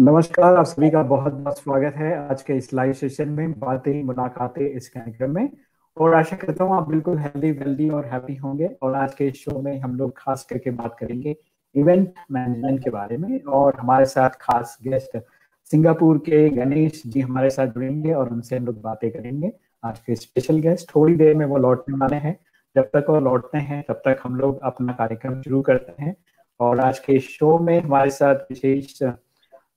नमस्कार, आप सभी का बहुत बहुत स्वागत है आज के इस लाइव सेशन में बातें, मुलाकातें इस कार्यक्रम में। और आशा करता हूँ आप बिल्कुल हेल्दी वेल्दी और हैप्पी होंगे। और आज के इस शो में हम लोग खास करके बात करेंगे इवेंट मैनेजमेंट के बारे में। और हमारे साथ खास गेस्ट सिंगापुर के गणेश जी हमारे साथ जुड़ेंगे और उनसे हम लोग बातें करेंगे। आज के स्पेशल गेस्ट थोड़ी देर में वो लौटने वाले हैं। जब तक वो लौटते हैं, तब तक हम लोग अपना कार्यक्रम शुरू करते हैं। और आज के शो में हमारे साथ विशेष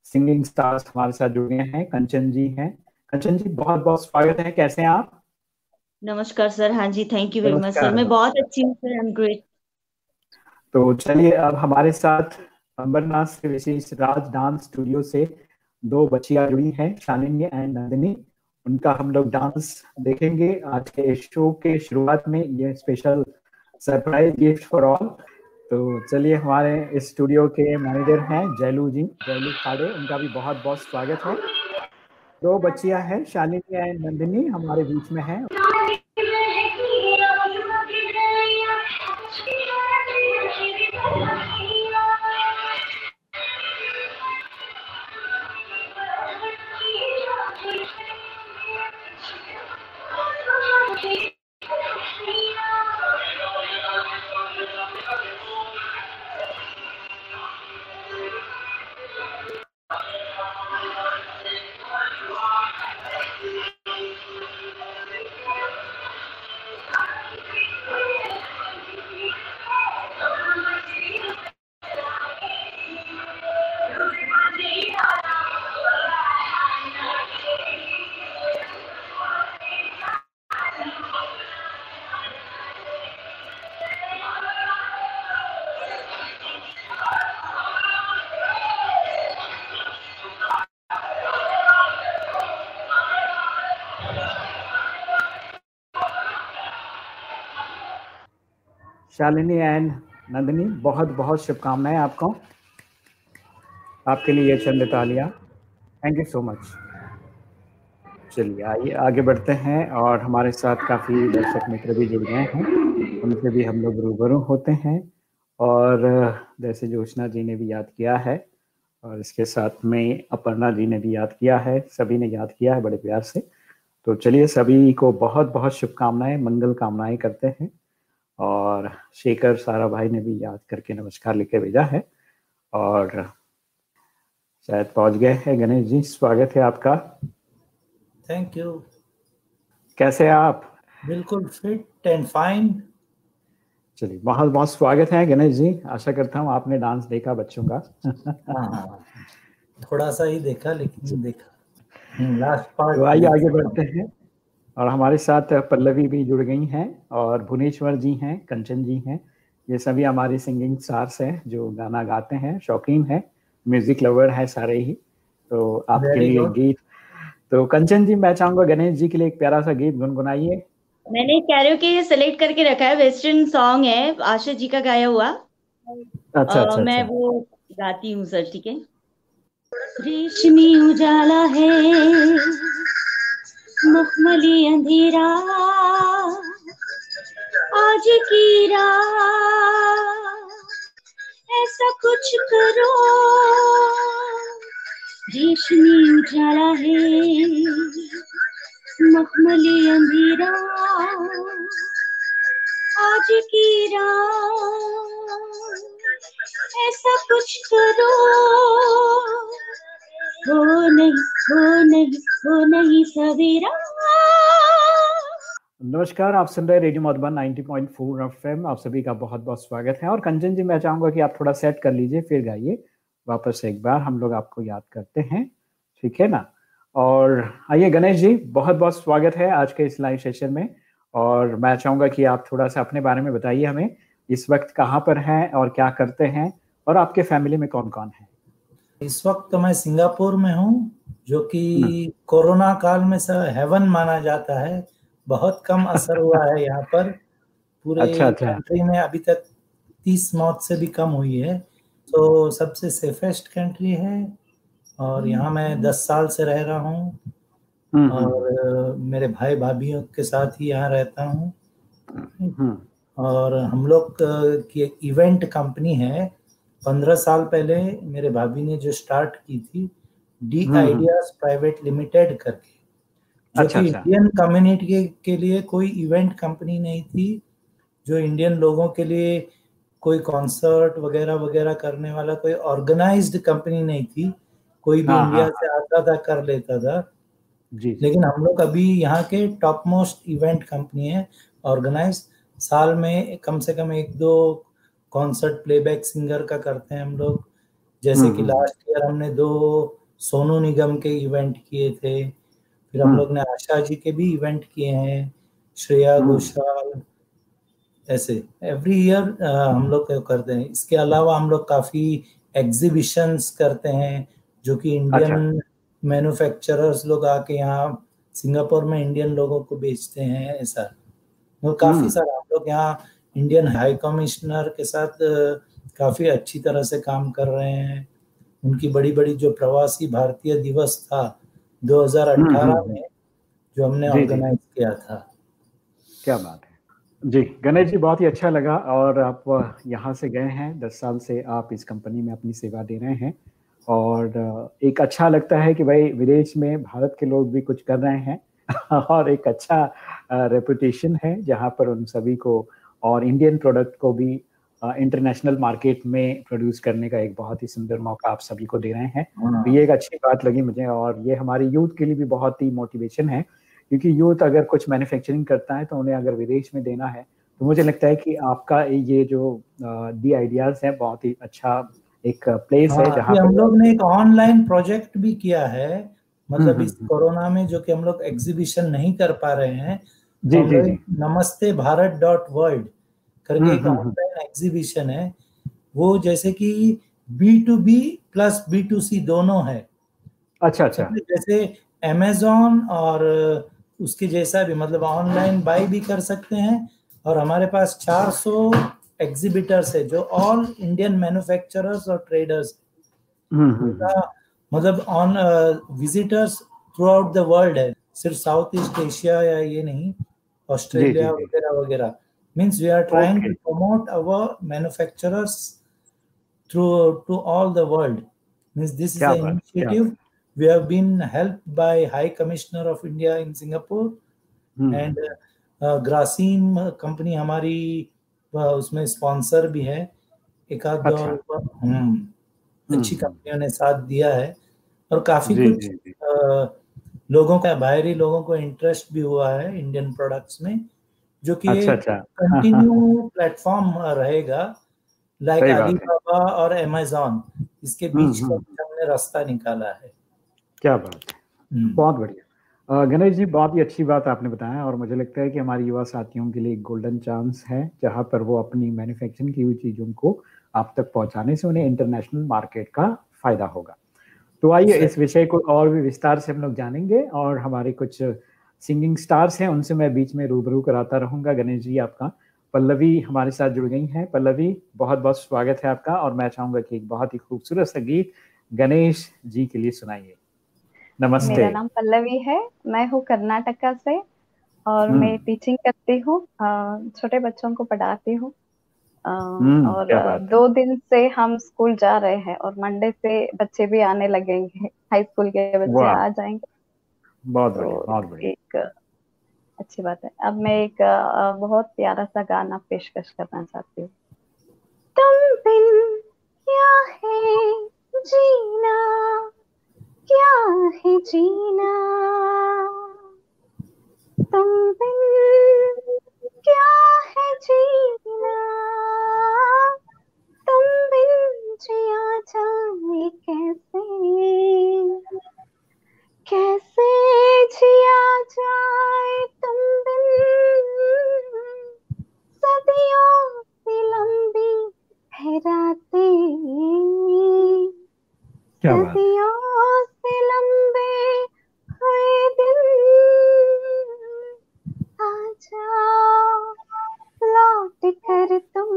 सिंगिंग स्टार्स हमारे साथ जुड़े हैं कंचन जी हैं। कंचन जी बहुत बहुत स्वागत है। कैसे हैं आप? नमस्कार सर। हाँ जी thank you very much sir मैं बहुत अच्छी हूँ सर आई एम ग्रेट तो चलिए अब हमारे साथ अंबरनाथ से विशेष राज डांस स्टूडियो से दो बच्चियाँ जुड़ी हैं शालिनी एंड नंदिनी। उनका हम लोग डांस देखेंगे। आज के शो के शुरुआत में ये special surprise gift for all तो चलिए, हमारे स्टूडियो के मैनेजर हैं जयलू जी जयलू खाड़े, उनका भी बहुत बहुत स्वागत है। दो बच्चियाँ हैं, शालिनी एंड नंदिनी, हमारे बीच में हैं। शालिनी एंड नंदिनी बहुत बहुत शुभकामनाएँ आपको। आपके लिए ये चंद तालिया। थैंक यू सो मच चलिए, आइए, आगे बढ़ते हैं और हमारे साथ काफ़ी दर्शक मित्र भी जुड़ गए हैं। उनसे भी हम लोग रूबरू होते हैं। और जैसे जोशना जी ने भी याद किया है और इसके साथ में अपर्णा जी ने भी याद किया है। सभी ने याद किया है बड़े प्यार से। तो चलिए, सभी को बहुत बहुत शुभकामनाएँ, मंगल कामनाएँ करते हैं। और शेखर सारा भाई ने भी याद करके नमस्कार लिखे भेजा है। और शायद पहुँच गए हैं गणेश जी स्वागत है आपका। थैंक यू कैसे हैं आप? बिल्कुल फिट एंड फाइन चलिए बहुत बहुत स्वागत है गणेश जी। आशा करता हूँ आपने डांस देखा बच्चों का। हाँ, थोड़ा सा ही देखा लेकिन देखा। लास्ट पार्ट तो आइए आगे बढ़ते हैं। और हमारे साथ पल्लवी भी जुड़ गई हैं और भुवनेश्वर जी हैं कंचन जी हैं। ये सभी हमारे सिंगिंग स्टार्स हैं जो गाना गाते हैं शौकीन है म्यूज़िक लवर है सारे ही। तो आपके लिए गीत। तो कंचन जी मैं चाहूँगा गणेश जी के लिए एक प्यारा सा गीत गुनगुनाइए। मैंने कैरियोके सेलेक्ट करके रखा है वेस्टर्न सॉन्ग है आशा जी का गाया हुआ। अच्छा अच्छा मैं अच्छा। वो गाती हूँ सर ठीक है? रेशमी उजाला है। मखमली अंधेरा, आज की रात, ऐसा कुछ करो। देश रेशमी उजाला है, मखमली अंधेरा, आज की रात, ऐसा कुछ करो। हो नहीं हो नहीं हो नहीं सवेरा। नमस्कार, आप सुन रहे रेडियो मधुबन 90.4 एफएम। आप सभी का बहुत बहुत स्वागत है। और कंचन जी, मैं चाहूँगा कि आप थोड़ा सेट कर लीजिए, फिर गाइए। वापस एक बार हम लोग आपको याद करते हैं। ठीक है ना? और आइए, गणेश जी बहुत बहुत स्वागत है आज के इस लाइव सेशन में। और मैं चाहूँगा कि आप थोड़ा सा अपने बारे में बताइए हमें, इस वक्त कहाँ पर हैं और क्या करते हैं, और आपके फैमिली में कौन कौन है? इस वक्त तो मैं सिंगापुर में हूँ जो कि कोरोना काल में सब हेवन माना जाता है। बहुत कम असर हुआ है यहाँ पर। पूरे अच्छा, अच्छा। कंट्री में अभी तक तीस मौत से भी कम हुई है। तो सबसे सेफेस्ट कंट्री है और यहाँ मैं दस साल से रह रहा हूँ। हम्म, हम्म, और मेरे भाई भाभी के साथ ही यहाँ रहता हूँ। हम्म, और हम लोग की एक इवेंट कंपनी है पंद्रह साल पहले मेरे भाभी ने जो स्टार्ट की थी डी आइडियाज़ प्राइवेट लिमिटेड करके जो अच्छा, कि अच्छा। इंडियन कम्युनिटी के, के लिए कोई इवेंट कंपनी नहीं थी जो इंडियन लोगों के लिए कोई कॉन्सर्ट वगैरह वगैरह करने वाला कोई ऑर्गेनाइज्ड कंपनी नहीं थी कोई भी हाँ, इंडिया हाँ, से आता था कर लेता था। जी लेकिन हम लोग अभी यहाँ के टॉप मोस्ट इवेंट कंपनी है ऑर्गेनाइज साल में कम से कम एक दो कॉन्सर्ट प्लेबैक सिंगर का करते हैं हम लोग जैसे हम्म, कि हम्म। लास्ट ईयर हमने दो सोनू निगम के इवेंट किए थे फिर हम हम्म। लोग ने आशा जी के भी इवेंट किए हैं श्रेया हम्म। घोषाल ऐसे एवरी ईयर हम लोग करते हैं इसके अलावा हम लोग काफ़ी एग्जीबिशंस करते हैं जो कि इंडियन मैन्युफैक्चरर्स अच्छा। लोग आके यहाँ सिंगापुर में इंडियन लोगों को बेचते हैं ऐसा तो काफ़ी हम्म। सारा हम लोग यहाँ इंडियन हाई कमिश्नर के साथ काफ़ी अच्छी तरह से काम कर रहे हैं उनकी बड़ी बड़ी जो प्रवासी भारतीय दिवस था 2018 हम्म। में जो हमने जी, जी। ऑर्गेनाइज किया था क्या बात है जी गणेश जी बहुत ही अच्छा लगा और आप यहाँ से गए हैं दस साल से आप इस कंपनी में अपनी सेवा दे रहे हैं और एक अच्छा लगता है कि भाई विदेश में भारत के लोग भी कुछ कर रहे हैं और एक अच्छा रेपुटेशन है जहाँ पर उन सभी को और इंडियन प्रोडक्ट को भी इंटरनेशनल मार्केट में प्रोड्यूस करने का एक बहुत ही सुंदर मौका आप सभी को दे रहे हैं हाँ। ये एक अच्छी बात लगी मुझे और ये हमारे यूथ के लिए भी बहुत ही मोटिवेशन है क्योंकि यूथ अगर कुछ मैन्युफैक्चरिंग करता है तो उन्हें अगर विदेश में देना है तो मुझे लगता है कि आपका ये जो दी आइडियाज़ है बहुत ही अच्छा एक प्लेस है हाँ, जहाँ हम लोग ने एक ऑनलाइन प्रोजेक्ट भी किया है मतलब हम्म, इस हम्म। कोरोना में जो कि हम लोग एग्जीबिशन नहीं कर पा रहे हैं जी जी जी। नमस्ते भारत डॉट वर्ल्ड करके एक हम्म, हम्म, हम्म। ऑनलाइन एग्जीबिशन है। वो जैसे कि B two B plus B two C दोनों है। अच्छा अच्छा। जैसे अमेजोन और उसके जैसा भी मतलब ऑनलाइन बाई भी कर सकते हैं और हमारे पास 400 एग्जिबिटर्स है जो ऑल इंडियन मैन्युफैक्चरर्स और ट्रेडर्स हम्म, हम्म, हम्म। का मतलब on visitors throughout the world है। सिर्फ़ साउथ ईस्ट एशिया या ये नहीं ऑस्ट्रेलिया। वगैरह वगैरह। Means we are trying Okay. To promote our manufacturers through to all the world means this is initiative we have been helped by high commissioner of india in singapore hmm, and Grasim company हमारी uh, उसमें sponsor भी है। एक आध दो अच्छा। हम्म अच्छी कंपनियों ने साथ दिया है। और काफ़ी जी कुछ जी जी। अ, लोगों का बाहरी लोगों को इंटरेस्ट भी हुआ है इंडियन प्रोडक्ट्स में जो कि अच्छा अच्छा। कंटिन्यू प्लेटफॉर्म रहेगा लाइक सही बात है। अलीबाबा और अमेजोन इसके बीच हम्म, का हमने रास्ता निकाला है। क्या बात है। हम्म। बहुत बढ़िया। गणेश जी बहुत ही अच्छी बात आपने बताया और मुझे लगता है कि हमारे युवा साथियों के लिए एक गोल्डन चांस है जहाँ पर वो अपनी मैन्युफैक्चरिंग की हुई चीज़ों को आप तक पहुँचाने से उन्हें इंटरनेशनल मार्केट का फ़ायदा होगा। तो आइए इस विषय को और भी विस्तार से हम लोग जानेंगे और हमारे कुछ सिंगिंग स्टार्स हैं उनसे मैं बीच में रूबरू कराता रहूँगा। गणेश जी आपका। पल्लवी हमारे साथ जुड़ गई हैं। पल्लवी बहुत बहुत स्वागत है आपका और मैं चाहूँगा कि एक बहुत ही खूबसूरत सा गीत गणेश जी के लिए सुनाइए। नमस्ते। मेरा नाम पल्लवी है। मैं हूँ कर्नाटका से और हम्म। मैं टीचिंग करती हूँ। छोटे बच्चों को पढ़ाती हूँ। और क्या अ, बात है। दो दिन से हम स्कूल जा रहे हैं और मंडे से बच्चे भी आने लगेंगे। हाई स्कूल के बच्चे। आ जाएँगे। बहुत बढ़िया तो बहुत बढ़िया। एक अच्छी बात है। अब मैं एक बहुत प्यारा सा गाना पेशकश करना चाहती हूँ। तुम बिन क्या है जीना क्या है जीना? तुम बिन क्या है जीना? तुम बिन जिया जाए कैसे? कैसे जिया जाए तुम बिन? सदियों से लंबी है रातें। सदियों से लंबे हुए दिन। आ जाओ। कर तुम।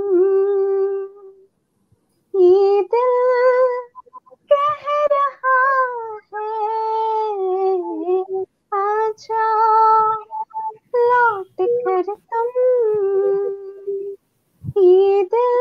ये दिल कह रहा है आजा लौट कर तुम। ये दिल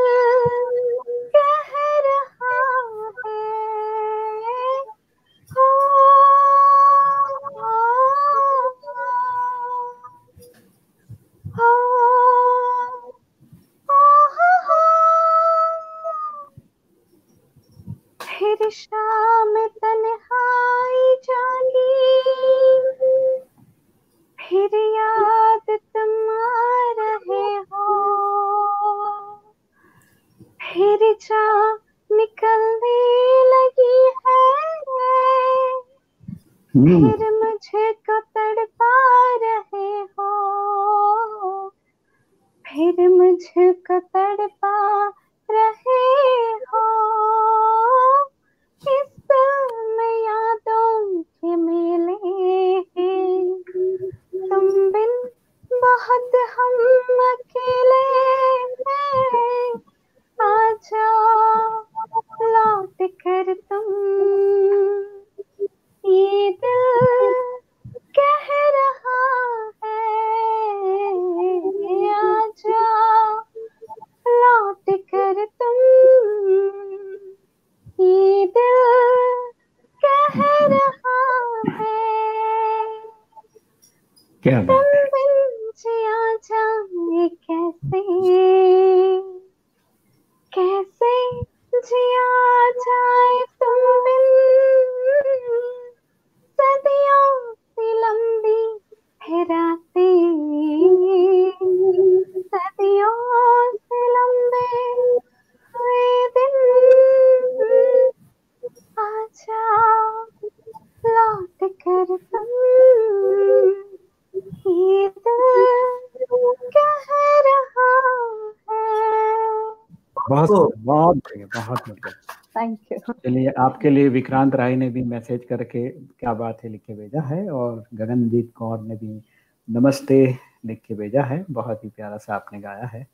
बढ़िया बहुत बढ़िया थैंक यू चलिए आपके लिए विक्रांत राय ने भी मैसेज करके क्या बात है लिख के भेजा है और गगनदीप कौर ने भी नमस्ते लिख के भेजा है बहुत ही प्यारा सा आपने गाया है।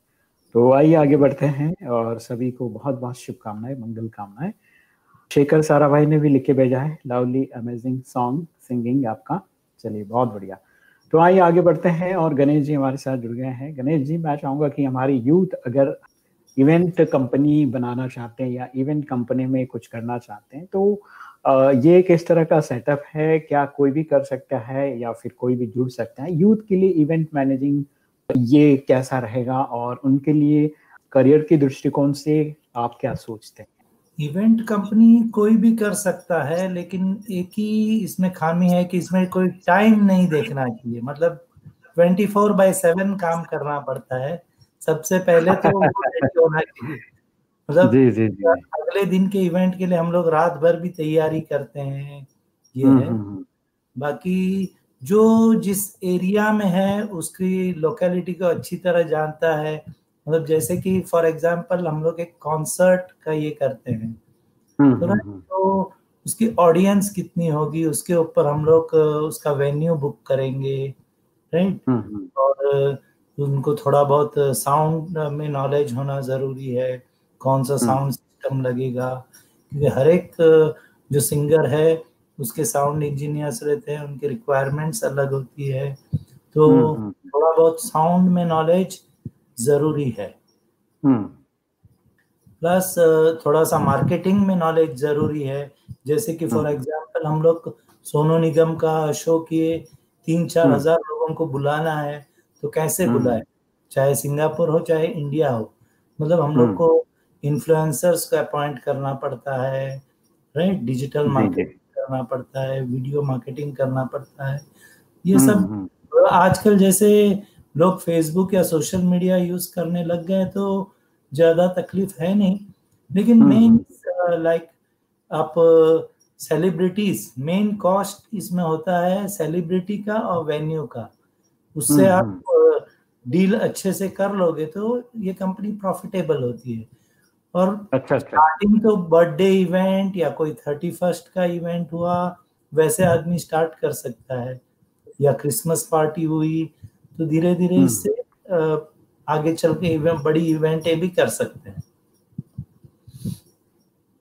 तो आइए आगे बढ़ते हैं और सभी को बहुत बहुत शुभकामनाएँ मंगल कामनाएँ। शेखर सारा भाई ने भी लिख के भेजा है लवली अमेजिंग सॉन्ग सिंगिंग आपका। चलिए बहुत बढ़िया। तो आइए आगे बढ़ते हैं और गणेश जी हमारे साथ जुड़ गए हैं। गणेश जी मैं चाहूँगा कि हमारी यूथ अगर इवेंट कंपनी बनाना चाहते हैं या इवेंट कंपनी में कुछ करना चाहते हैं तो ये किस तरह का सेटअप है, क्या कोई भी कर सकता है या फिर कोई भी जुड़ सकता है। यूथ के लिए इवेंट मैनेजिंग ये कैसा रहेगा और उनके लिए करियर के दृष्टिकोण से आप क्या सोचते हैं? इवेंट कंपनी कोई भी कर सकता है, लेकिन एक ही इसमें खामी है कि इसमें कोई टाइम नहीं देखना चाहिए। मतलब 24 फोर बाय सेवन काम करना पड़ता है। सबसे पहले तो होना चाहिए। मतलब जी जी जी। अगले दिन के इवेंट के लिए हम लोग रात भर भी तैयारी करते हैं ये हम्म, है। हम्म, हम्म, बाकी जो जिस एरिया में है उसकी लोकेलिटी को अच्छी तरह जानता है। मतलब जैसे कि फॉर एग्जांपल हम लोग एक कॉन्सर्ट का ये करते हैं। तो तो उसकी ऑडियंस कितनी होगी उसके ऊपर हम लोग उसका वेन्यू बुक करेंगे राइट और उनको थोड़ा बहुत साउंड में नॉलेज होना ज़रूरी है कौन सा साउंड सिस्टम लगेगा। क्योंकि हर एक जो सिंगर है उसके साउंड इंजीनियर्स रहते हैं उनकी रिक्वायरमेंट्स अलग होती है। तो हम्म, हम्म, थोड़ा बहुत साउंड में नॉलेज ज़रूरी है। हम्म, प्लस थोड़ा सा मार्केटिंग में नॉलेज ज़रूरी है। जैसे कि फॉर एग्जांपल हम लोग सोनू निगम का शो किए तीन चार हम्म। हज़ार लोगों को बुलाना है। तो कैसे हम्म। बुलाए? चाहे सिंगापुर हो चाहे इंडिया हो मतलब हम लोग हम्म। को इन्फ्लुएंसर्स को अपॉइंट करना पड़ता है राइट डिजिटल। मार्केटिंग करना पड़ता है वीडियो मार्केटिंग करना पड़ता है। ये हम्म, सब हम्म, आजकल जैसे लोग फेसबुक या सोशल मीडिया यूज़ करने लग गए तो ज़्यादा तकलीफ़ है नहीं। लेकिन मेन लाइक आप सेलिब्रिटीज मेन कॉस्ट इसमें होता है सेलिब्रिटी का और वेन्यू का। उससे हम्म, आप डील अच्छे से कर लोगे तो ये कंपनी प्रॉफिटेबल होती है। और अच्छा अच्छा। स्टार्टिंग तो बर्थडे इवेंट या कोई थर्टी फ़र्स्ट का इवेंट हुआ वैसे आदमी स्टार्ट कर सकता है। या क्रिसमस पार्टी हुई तो धीरे धीरे हम्म। इससे आगे चल के इवेंट बड़ी इवेंटें भी कर सकते हैं।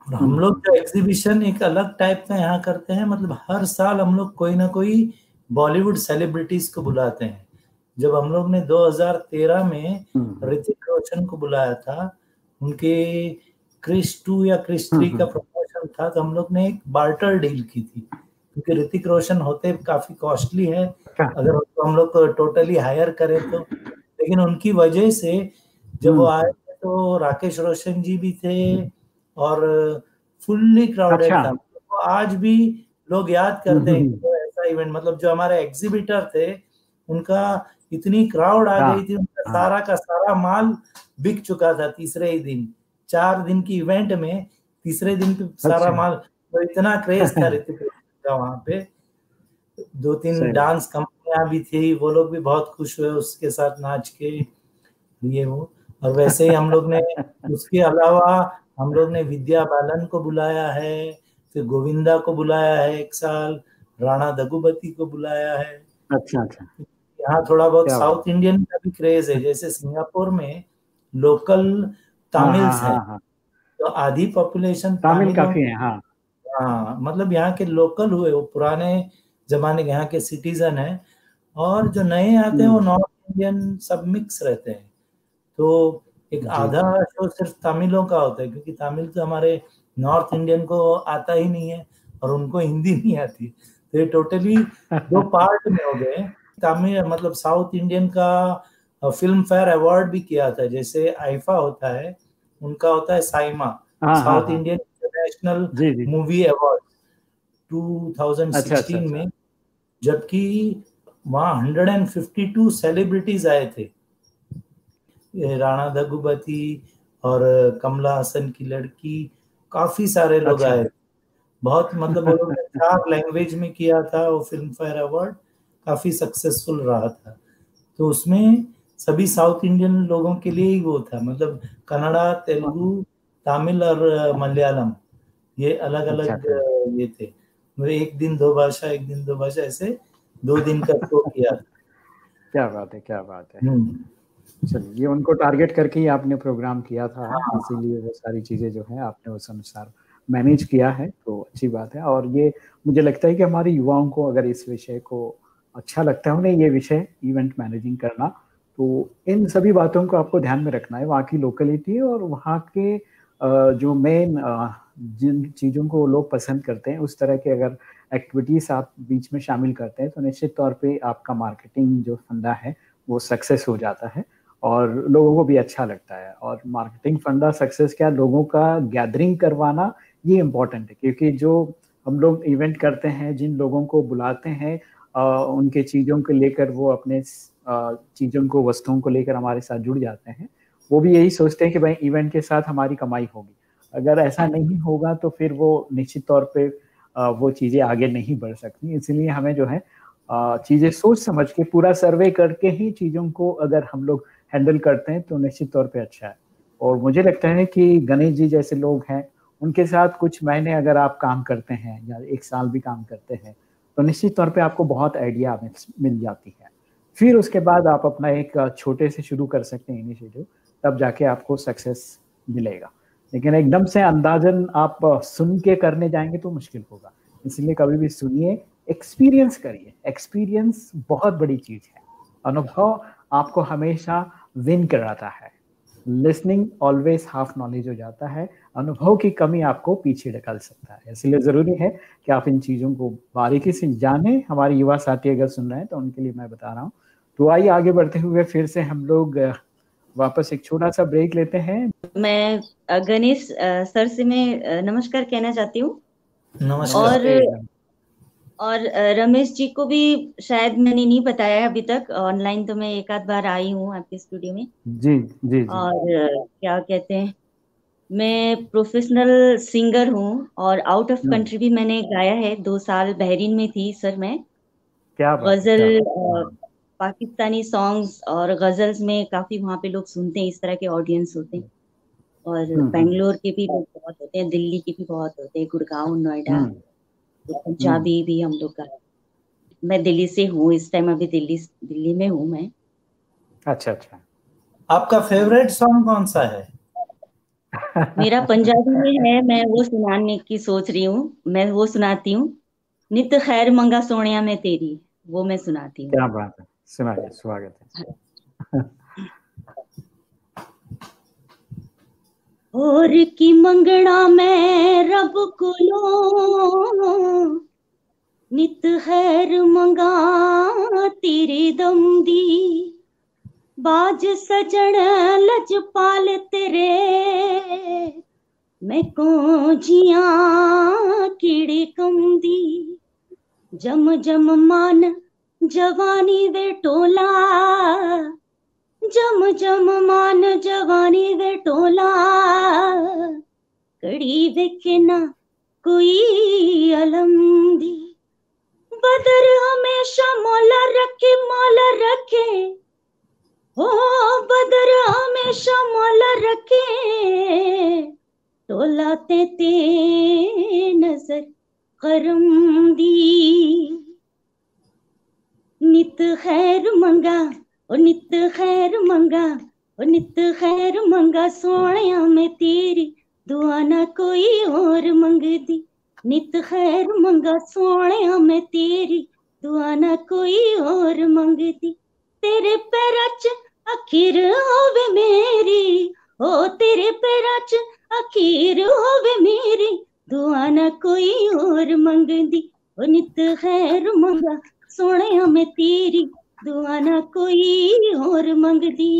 और हम लोग जो एग्जीबिशन एक अलग टाइप का यहाँ करते हैं मतलब हर साल हम लोग कोई ना कोई बॉलीवुड सेलिब्रिटीज को बुलाते हैं जब हम लोग ने 2013 में हम्म, ऋतिक रोशन को बुलाया था उनके क्रिश टू या क्रिश थ्री हम्म, का हम्म। प्रमोशन था तो हम लोग ने एक बार्टर डील की थी क्योंकि ऋतिक रोशन होते काफ़ी कॉस्टली है अच्छा अगर उनको हम लोग टोटली हायर करें तो लेकिन उनकी वजह से जब वो हम्म। आए थे तो राकेश रोशन जी भी थे और फुल्ली क्राउडेड अच्छा। था तो आज भी लोग याद करते हैं हम्म। इवेंट मतलब जो हमारे एग्जीबिटर थे उनका इतनी क्राउड आ हाँ, गई थी उनका हाँ। सारा का सारा माल बिक चुका था तीसरे ही दिन। चार दिन की इवेंट में तीसरे दिन पे सारा अच्छा। माल तो इतना क्रेज था ऋतिक का वहाँ पे। दो तीन डांस कंपनियाँ भी थी वो लोग भी बहुत खुश हुए उसके साथ नाच के लिए वो। और वैसे ही हम लोग ने उसके अलावा हम लोग ने विद्या बालन को बुलाया है फिर गोविंदा को बुलाया है एक साल राणा दगुबती को बुलाया है। अच्छा अच्छा। यहाँ थोड़ा बहुत साउथ इंडियन का भी क्रेज है जैसे सिंगापुर में लोकल तमिल हाँ, हाँ, है। हाँ, तो आधी पॉपुलेशन तमिल काफ़ी है हाँ। हाँ मतलब यहाँ के लोकल हुए वो पुराने जमाने के यहाँ के सिटीजन है। और जो नए आते हैं वो नॉर्थ हम्म। इंडियन सब मिक्स रहते हैं। तो एक आधा शो सिर्फ़ तमिलों का होता है क्योंकि तमिल तो हमारे नॉर्थ इंडियन को आता ही नहीं है और उनको हिंदी नहीं आती। तो ये टोटली दो पार्ट में हो गए। तमिल मतलब साउथ इंडियन का फ़िल्म फेयर अवार्ड भी किया था। जैसे आईफा होता है उनका होता है SIIMA. South Indian international movie award 2016 अच्छा, अच्छा, में। जबकि वहाँ 152 सेलिब्रिटीज आए थे। राणा दगुबती और कमला हसन की लड़की काफ़ी सारे लोग अच्छा। आए बहुत मतलब वो लोग लैंग्वेज में किया था वो फ़िल्म फेयर अवार्ड काफ़ी सक्सेसफुल रहा था तो उसमें सभी साउथ इंडियन लोगों के लिए ही वो था मतलब कन्नड़ा तेलुगु तमिल और मलयालम ये अलग अलग अच्छा। ये थे मेरे एक दिन दो भाषा एक दिन दो भाषा ऐसे दो दिन का शो किया क्या बात है क्या बात है हम्म। चलिए ये उनको टारगेट करके ही आपने प्रोग्राम किया था हाँ। इसीलिए वो सारी चीज़ें जो है आपने उस अनुसार मैनेज किया है तो अच्छी बात है। और ये मुझे लगता है कि हमारे युवाओं को अगर इस विषय को अच्छा लगता है, उन्हें ये विषय इवेंट मैनेजिंग करना तो इन सभी बातों को आपको ध्यान में रखना है। वहाँ की लोकेलिटी और वहाँ के जो मेन जिन चीज़ों को लोग पसंद करते हैं, उस तरह के अगर एक्टिविटीज़ आप बीच में शामिल करते हैं तो निश्चित तौर पे आपका मार्केटिंग जो फंडा है, वो सक्सेस हो जाता है और लोगों को भी अच्छा लगता है। और मार्केटिंग फंडा सक्सेस क्या? लोगों का गैदरिंग करवाना ये इम्पोर्टेंट है, क्योंकि जो हम लोग इवेंट करते हैं, जिन लोगों को बुलाते हैं उनके चीज़ों को लेकर, वो अपने चीज़ों को, वस्तुओं को लेकर हमारे साथ जुड़ जाते हैं, वो भी यही सोचते हैं कि भाई इवेंट के साथ हमारी कमाई होगी। अगर ऐसा नहीं होगा तो फिर वो निश्चित तौर पे वो चीज़ें आगे नहीं बढ़ सकती इसलिए हमें जो है चीज़ें सोच समझ के, पूरा सर्वे करके ही चीज़ों को अगर हम लोग हैंडल करते हैं तो निश्चित तौर पे अच्छा है। और मुझे लगता है कि गणेश जी जैसे लोग हैं उनके साथ कुछ महीने अगर आप काम करते हैं या एक साल भी काम करते हैं तो निश्चित तौर पे आपको बहुत आइडिया मिल जाती है। फिर उसके बाद आप अपना एक छोटे से शुरू कर सकते हैं इनिशिएटिव तब जाके आपको सक्सेस मिलेगा। लेकिन एकदम से अंदाजन आप सुन के करने जाएँगे तो मुश्किल होगा। इसलिए कभी भी सुनिए एक्सपीरियंस करिए। एक्सपीरियंस बहुत बड़ी चीज़ है। अनुभव आपको हमेशा विन कराता है। लिसनिंग ऑलवेज हाफ़ नॉलेज हो जाता है। अनुभव की कमी आपको पीछे ढकल सकता है। इसलिए ज़रूरी है कि आप इन चीज़ों को बारीकी से जाने। हमारे युवा साथी अगर सुन रहे हैं तो उनके लिए मैं बता रहा हूँ। तो आइए आगे बढ़ते हुए फिर से हम लोग वापस एक छोटा सा ब्रेक लेते हैं। मैं गणेश सर से मैं नमस्कार कहना चाहती हूँ। और और रमेश जी को भी शायद मैंने नहीं बताया अभी तक। ऑनलाइन तो मैं एक आध बार आई हूँ आपके स्टूडियो में। जी जी, जी। और क्या कहते हैं? मैं प्रोफेशनल सिंगर हूँ और आउट ऑफ़ कंट्री भी मैंने गाया है दो साल बहरीन में थी सर मैं। क्या गज़ल पाकिस्तानी सॉन्ग्स और गजल्स में काफ़ी वहाँ पे लोग सुनते हैं इस तरह के ऑडियंस होते हैं। और हम्म, हम्म। बेंगलोर के भी लोग बहुत होते हैं दिल्ली के भी बहुत होते हैं गुड़गांव नोएडा। तो पंजाबी भी हम लोग का। मैं दिल्ली से हूँ इस टाइम अभी दिल्ली दिल्ली में हूँ मैं। अच्छा अच्छा। आपका फेवरेट सॉन्ग कौन सा है? मेरा पंजाबी में है मैं वो सुनाने की सोच रही हूँ मैं वो सुनाती हूँ। नित खैर मंगा सोनिया में तेरी वो मैं सुनाती हूँ। क्या बात है सुनाइए स्वागत है। और की मंगना मैं रब को लो नित खैर मंगा तेरे दम दी। बाज सजन लजपाल तेरे। मैं को जिया कीड़े कम जम जम मान जवानी वे टोला। जम जम मान जवानी वे टोला। कड़ी के ना कोई अलम दी। बदर हमेशा मौला रखे मौला रखे। हो बदर हमेशा मौला रखे, टोलाते ते नज़र करम दी। नित खैर मंगा, ओ नित खैर मंगा, ओ नित खैर मंगा सोने में तेरी दुआ ना कोई और मंगदी। नित खैर मंगा सोने में तेरी दुआ ना कोई और मंगदी। तेरे पैरा च अखीर होवे मेरी ओ तेरे पैरा च अखीर होवे मेरी दुआ ना कोई और मंगदी ओ नित खैर मंगा सोने में तेरी दुआ ना कोई और मंगदी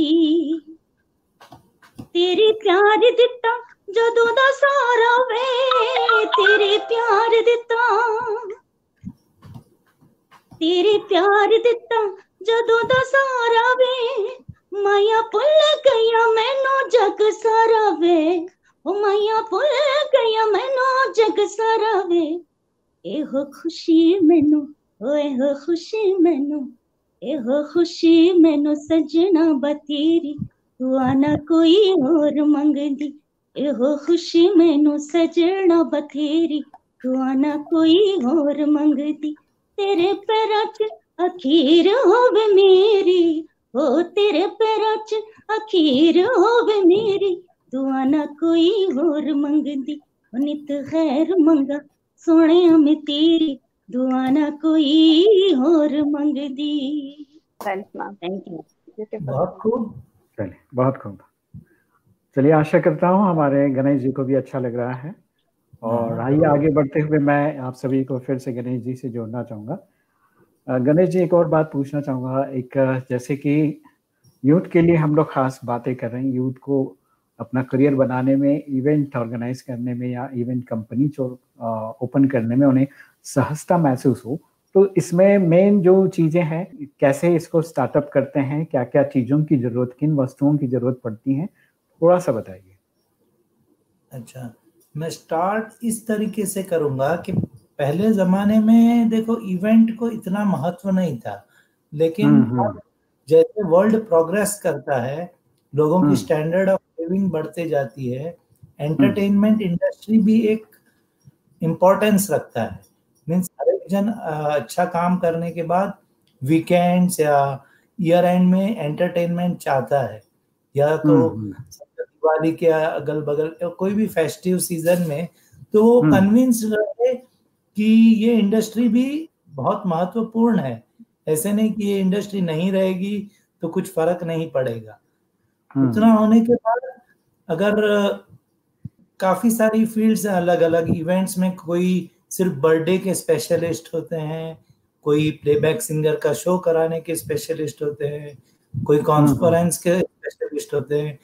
तेरी प्यार दिता ਜਦੋਂ ਦਾ ਸਾਰਾ ਵੇ ਤੇਰੇ ਪਿਆਰ ਦਿੱਤਾ ਤੇਰੇ ਪਿਆਰ ਦਿੱਤਾ ਜਦੋਂ ਦਾ ਸਾਰਾ ਵੇ माया पुल गया, मैनो जग सारा वे ओ माया पुल गया, मैनो जग सारा वे एहो खुशी मैनो, ओ एहो खुशी मैनो, एहो खुशी मैनो सजना बतेरी। तू आना कोई और मंग दी एहो खुशी मैनो सजना बतेरी। तू आना कोई और मंग दी तेरे पैर च अखीर होवे मेरी। ओ तेरे पैराच अखीर होवे मेरी। दुआ ना कोई और मंगदी नित खैर मंगा। सोने में तेरी दुआ ना कोई और मंगदी। थैंक बहुत खूब। चलिए बहुत खूब। चलिए आशा करता हूँ हमारे गणेश जी को भी अच्छा लग रहा है। और हाँ, आइए आगे बढ़ते हुए मैं आप सभी को फिर से गणेश जी से जोड़ना चाहूँगा। गणेश जी, एक और बात पूछना चाहूँगा। एक जैसे कि यूथ के लिए हम लोग खास बातें कर रहे हैं। यूथ को अपना करियर बनाने में, इवेंट ऑर्गेनाइज करने में या इवेंट कंपनी ओपन करने में उन्हें सहजता महसूस हो तो इसमें मेन जो चीज़ें हैं, कैसे इसको स्टार्टअप करते हैं क्या क्या चीज़ों की ज़रूरत, किन वस्तुओं की ज़रूरत पड़ती है, थोड़ा सा बताइए। अच्छा मैं स्टार्ट इस तरीके से करूँगा कि पहले ज़माने में देखो इवेंट को इतना महत्व नहीं था लेकिन जैसे वर्ल्ड प्रोग्रेस करता है लोगों की स्टैंडर्ड ऑफ़ लिविंग बढ़ते जाती है एंटरटेनमेंट इंडस्ट्री भी एक इम्पोर्टेंस रखता है। मीन्स हर एक जन अच्छा काम करने के बाद वीकेंड्स या ईयर एंड में एंटरटेनमेंट चाहता है। या तो दिवाली के अगल बगल कोई भी फेस्टिव सीज़न में तो वो कन्विंस रहे कि ये इंडस्ट्री भी बहुत महत्वपूर्ण है। ऐसे नहीं कि ये इंडस्ट्री नहीं रहेगी तो कुछ फ़र्क नहीं पड़ेगा। उतना होने के बाद अगर काफ़ी सारी फील्ड्स हैं अलग अलग इवेंट्स में कोई सिर्फ़ बर्थडे के स्पेशलिस्ट होते हैं कोई प्लेबैक सिंगर का शो कराने के स्पेशलिस्ट होते हैं कोई कॉन्फ्रेंस के स्पेशलिस्ट होते हैं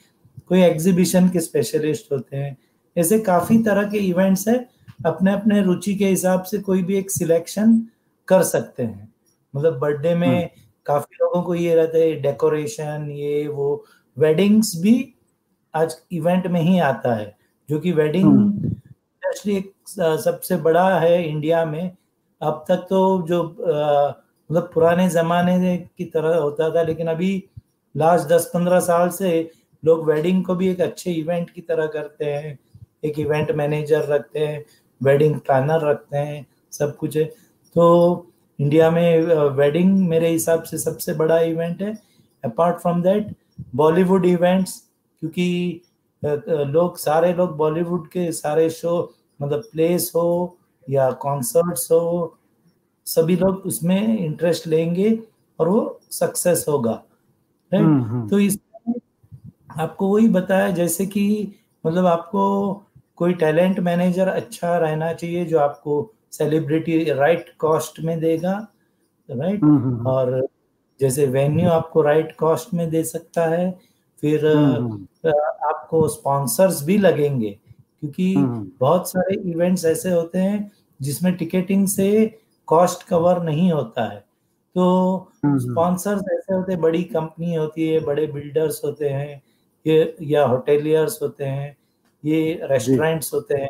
कोई एग्जीबिशन के स्पेशलिस्ट होते हैं ऐसे काफ़ी तरह के इवेंट्स है अपने अपने रुचि के हिसाब से कोई भी एक सिलेक्शन कर सकते हैं। मतलब बर्थडे में काफ़ी लोगों को ये रहता है डेकोरेशन ये वो वेडिंग्स भी आज इवेंट में ही आता है जो कि वेडिंग इंडस्ट्री एक सबसे बड़ा है इंडिया में। अब तक तो जो मतलब पुराने जमाने की तरह होता था लेकिन अभी लास्ट दस पंद्रह साल से लोग वेडिंग को भी एक अच्छे इवेंट की तरह करते हैं एक इवेंट मैनेजर रखते हैं। वेडिंग प्लानर रखते हैं सब कुछ है। तो इंडिया में वेडिंग मेरे हिसाब से सबसे बड़ा इवेंट है। Apart from that Bollywood events क्योंकि लोग सारे लोग बॉलीवुड के सारे शो मतलब प्लेस हो या कॉन्सर्ट्स हो सभी लोग उसमें इंटरेस्ट लेंगे और वो सक्सेस होगा। राइट तो इस आपको वही बताया जैसे कि मतलब आपको कोई टैलेंट मैनेजर अच्छा रहना चाहिए जो आपको सेलिब्रिटी राइट कॉस्ट में देगा राइट? और जैसे वेन्यू आपको राइट कॉस्ट में दे सकता है फिर आपको स्पॉन्सर्स भी लगेंगे क्योंकि बहुत सारे इवेंट्स ऐसे होते हैं जिसमें टिकटिंग से कॉस्ट कवर नहीं होता है। तो स्पॉन्सर्स ऐसे होते हैं बड़ी कंपनी होती है बड़े बिल्डर्स होते हैं या होटेलियर्स होते हैं ये रेस्टोरेंट्स होते हैं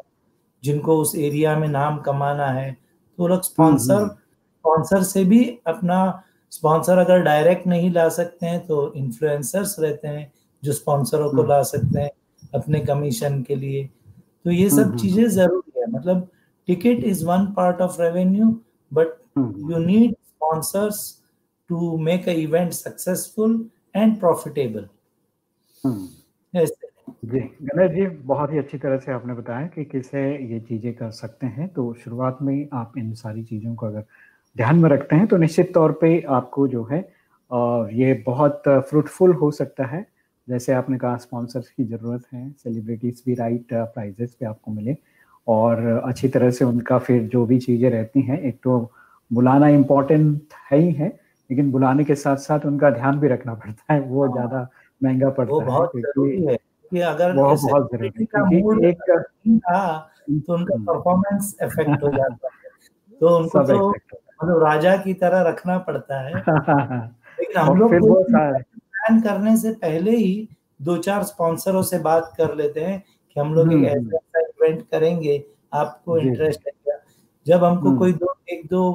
जिनको उस एरिया में नाम कमाना है तो लोग स्पॉन्सर स्पॉन्सर से भी अपना स्पॉन्सर अगर डायरेक्ट नहीं ला सकते हैं तो इन्फ्लुएंसर्स रहते हैं जो स्पॉन्सरों को ला सकते हैं अपने कमीशन के लिए। तो ये सब चीज़ें ज़रूरी है। मतलब ticket is one part of revenue but you need sponsors to make a event successful and profitable जी। गणेश जी बहुत ही अच्छी तरह से आपने बताया कि कैसे ये चीज़ें कर सकते हैं। तो शुरुआत में आप इन सारी चीज़ों को अगर ध्यान में रखते हैं तो निश्चित तौर पे आपको जो है ये बहुत फ्रूटफुल हो सकता है। जैसे आपने कहा स्पॉन्सर्स की ज़रूरत है सेलिब्रिटीज़ भी राइट प्राइजेस पे आपको मिले। और अच्छी तरह से उनका फिर जो भी चीज़ें रहती हैं एक तो बुलाना इम्पोर्टेंट है ही है लेकिन बुलाने के साथ साथ उनका ध्यान भी रखना पड़ता है वो हाँ। ज़्यादा महँगा पड़ता है क्योंकि कि अगर बहुत बहुत ज़रूरी तो उनका परफॉर्मेंस हम्म। इफ़ेक्ट हो जाता है। तो उनको तो मतलब राजा की तरह रखना पड़ता है। लेकिन हम लोग प्लान करने से पहले ही दो चार स्पॉन्सरों से बात कर लेते हैं कि हम लोग एक हम्म। ऐसा इवेंट करेंगे आपको इंटरेस्ट है क्या? जब हमको हम्म। कोई दो एक दो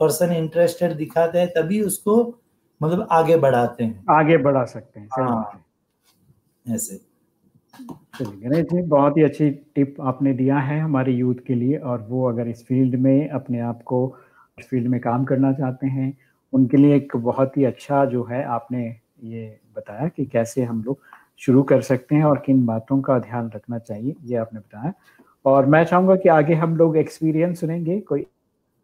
पर्सन इंटरेस्टेड दिखाते हैं तभी उसको मतलब आगे बढ़ाते हैं। आगे बढ़ा सकते हैं हाँ। ऐसे। गणेश जी, बहुत ही अच्छी टिप आपने दिया है हमारे यूथ के लिए और वो अगर इस फ़ील्ड में अपने आप को, इस फ़ील्ड में काम करना चाहते हैं, उनके लिए एक बहुत ही अच्छा जो है आपने ये बताया कि कैसे हम लोग शुरू कर सकते हैं और किन बातों का ध्यान रखना चाहिए, ये आपने बताया। और मैं चाहूँगा कि आगे हम लोग एक्सपीरियंस सुनेंगे, कोई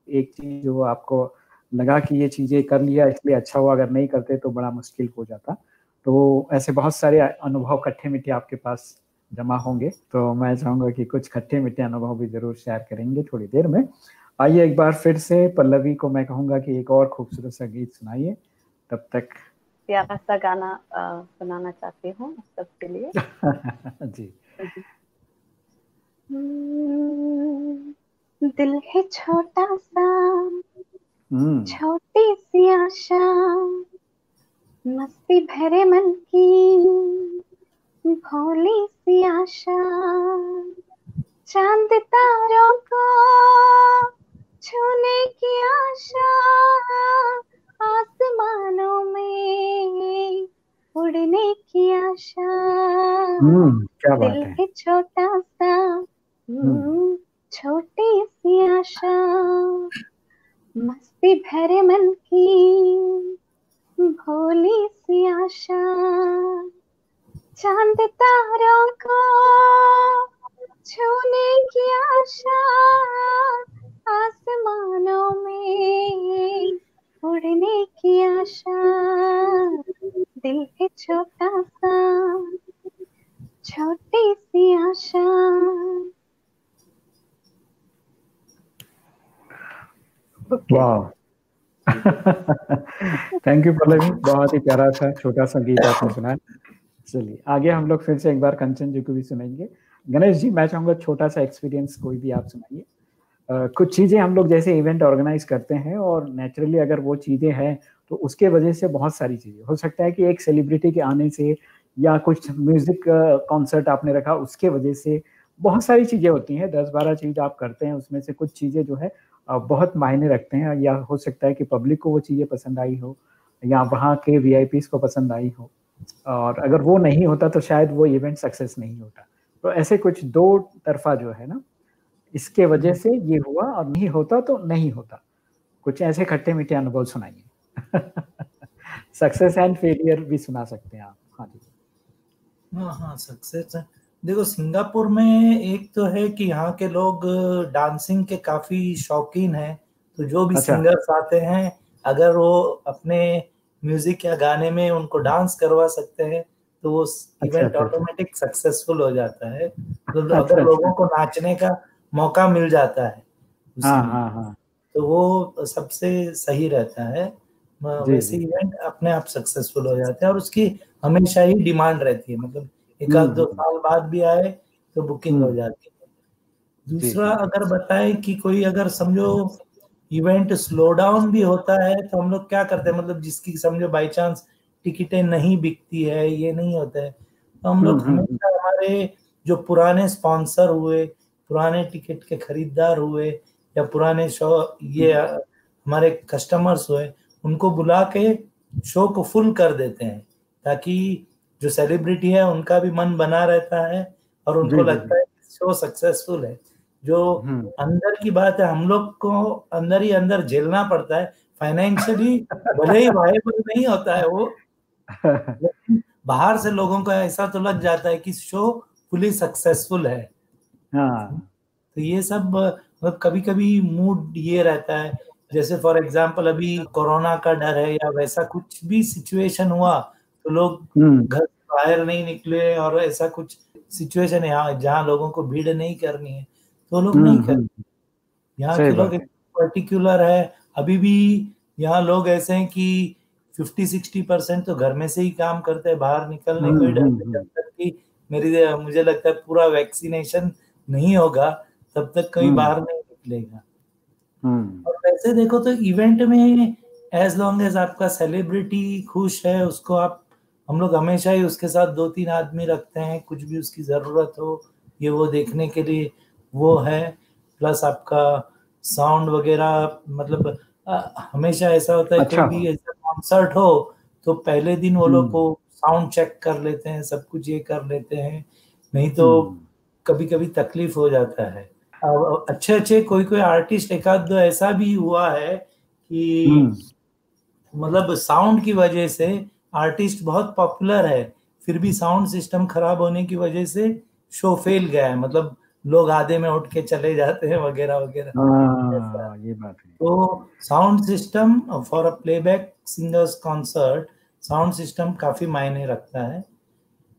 एक चीज़ जो आपको लगा कि ये चीज़ें कर लिया, इसलिए अच्छा हुआ, अगर नहीं करते तो बड़ा मुश्किल हो जाता। तो ऐसे बहुत सारे अनुभव खट्टे मीठे आपके पास जमा होंगे। तो मैं चाहूँगा कि कुछ खट्टे मीठे अनुभव भी ज़रूर शेयर करेंगे थोड़ी देर में। आइए एक बार फिर से पल्लवी को मैं कहूँगा कि एक और खूबसूरत सा गीत सुनाइए। तब तक प्यारा सा गाना सुनाना चाहती हूँ सबके लिए। जी। हम्म, दिल है छोटा सा हम्म। छोटी सी आशा। मस्ती भरे मन की भोली सी आशा। चाँद तारों को छूने की आशा। आसमानों में उड़ने की आशा। हम्म, क्या बात दिल है। छोटा सा हम्म, छोटी सी आशा। मस्ती भरे मन की भोली सी आशा। चाँद तारों को छूने की आशा। आसमानों में उड़ने की आशा। दिल है छोटा सा, छोटी सी आशा। वाह। थैंक यू पल्लवी बहुत ही प्यारा सा छोटा सा गीत आपने सुनाया चलिए, आगे हम लोग फिर से एक बार कंचन जी को भी सुनेंगे गणेश जी, मैं चाहूँगा छोटा सा एक्सपीरियंस कोई भी आप सुनाइए। कुछ चीज़ें हम लोग जैसे इवेंट ऑर्गेनाइज करते हैं और नेचुरली अगर वो चीज़ें हैं तो उसके वजह से बहुत सारी चीज़ें। हो सकता है कि एक सेलिब्रिटी के आने से या कुछ म्यूज़िक कॉन्सर्ट आपने रखा, उसके वजह से बहुत सारी चीज़ें होती हैं। दस बारह चीज़ आप करते हैं, उसमें से कुछ चीज़ें जो है बहुत मायने रखते हैं। या हो सकता है कि पब्लिक को वो चीज़ें पसंद आई हो, या वहाँ के वी को पसंद आई हो। और अगर वो नहीं होता तो शायद वो इवेंट सक्सेस नहीं होता। तो ऐसे कुछ दो तरफा जो है ना, इसके वजह से ये हुआ और नहीं होता तो नहीं होता। कुछ ऐसे खट्टे मीठे अनुभव सुनाइए। सक्सेस एंड फेलियर भी सुना सकते हैं आप। हाँ जी। हाँ हाँ सक्सेस देखो सिंगापुर में एक तो है कि यहाँ के लोग डांसिंग के काफ़ी शौकीन हैं। तो जो भी अच्छा। सिंगर्स आते हैं अगर वो अपने म्यूज़िक या गाने में उनको डांस करवा सकते हैं तो वो इवेंट ऑटोमेटिक सक्सेसफुल हो जाता है। तो अच्छा, अगर अच्छा, लोगों को नाचने का मौका मिल जाता है हाँ, हाँ, हाँ. तो वो सबसे सही रहता है। वैसे इवेंट अपने आप सक्सेसफुल हो जाते हैं और उसकी हमेशा ही डिमांड रहती है। मतलब एक आध दो साल बाद भी आए तो बुकिंग हो जाती है। दूसरा अगर बताए कि कोई अगर समझो इवेंट स्लो डाउन भी होता है तो हम लोग क्या करते हैं? मतलब जिसकी समझो बाई चांस टिकटें नहीं बिकती है ये नहीं होता है। तो हम लोग हमेशा हमारे जो पुराने स्पॉन्सर हुए पुराने टिकट के खरीदार हुए या पुराने शो ये हमारे कस्टमर्स हुए उनको बुला के शो को फुल कर देते हैं ताकि जो सेलिब्रिटी है उनका भी मन बना रहता है और उनको लगता है शो सक्सेसफुल है जो हम्म। अंदर की बात है हम लोग को अंदर ही अंदर झेलना पड़ता है फाइनेंशियली भले ही वायबल नहीं होता है वो बाहर से लोगों को ऐसा तो लग जाता है कि शो फुली सक्सेसफुल है हाँ। तो ये सब मतलब कभी कभी मूड ये रहता है जैसे फॉर एग्ज़ाम्पल अभी कोरोना का डर है या वैसा कुछ भी सिचुएशन हुआ तो लोग हम्म। घर बाहर नहीं निकले और ऐसा कुछ सिचुएशन है यहाँ जहाँ लोगों को भीड़ नहीं करनी है तो लोग नहीं हम्म, करते। हम्म। यहाँ के लोग पर्टिकुलर है। अभी भी यहाँ लोग ऐसे हैं कि फिफ्टी सिक्सटी परसेंट तो घर में से ही काम करते हैं बाहर निकलने को डर जब कि मेरी मुझे लगता है पूरा वैक्सीनेशन नहीं होगा तब तक कोई बाहर नहीं निकलेगा। और वैसे देखो तो इवेंट में एज लॉन्ग एज आपका सेलिब्रिटी खुश है उसको आप हम लोग हमेशा ही उसके साथ दो तीन आदमी रखते हैं कुछ भी उसकी ज़रूरत हो ये वो देखने के लिए वो है। प्लस आपका साउंड वगैरह मतलब आ, हमेशा ऐसा होता है अच्छा। कोई भी ऐसा कॉन्सर्ट हो तो पहले दिन वो लोग को साउंड चेक कर लेते हैं सब कुछ ये कर लेते हैं नहीं तो कभी कभी तकलीफ़ हो जाता है। अब अच्छे अच्छे कोई कोई आर्टिस्ट एक आध दो ऐसा भी हुआ है कि मतलब साउंड की वजह से आर्टिस्ट बहुत पॉपुलर है फिर भी साउंड सिस्टम खराब होने की वजह से शो फेल गया है। मतलब लोग आधे में उठ के चले जाते हैं वगैरह वगैरह। हाँ, ये बात है। तो sound system for a playback singers concert sound system काफ़ी मायने रखता है।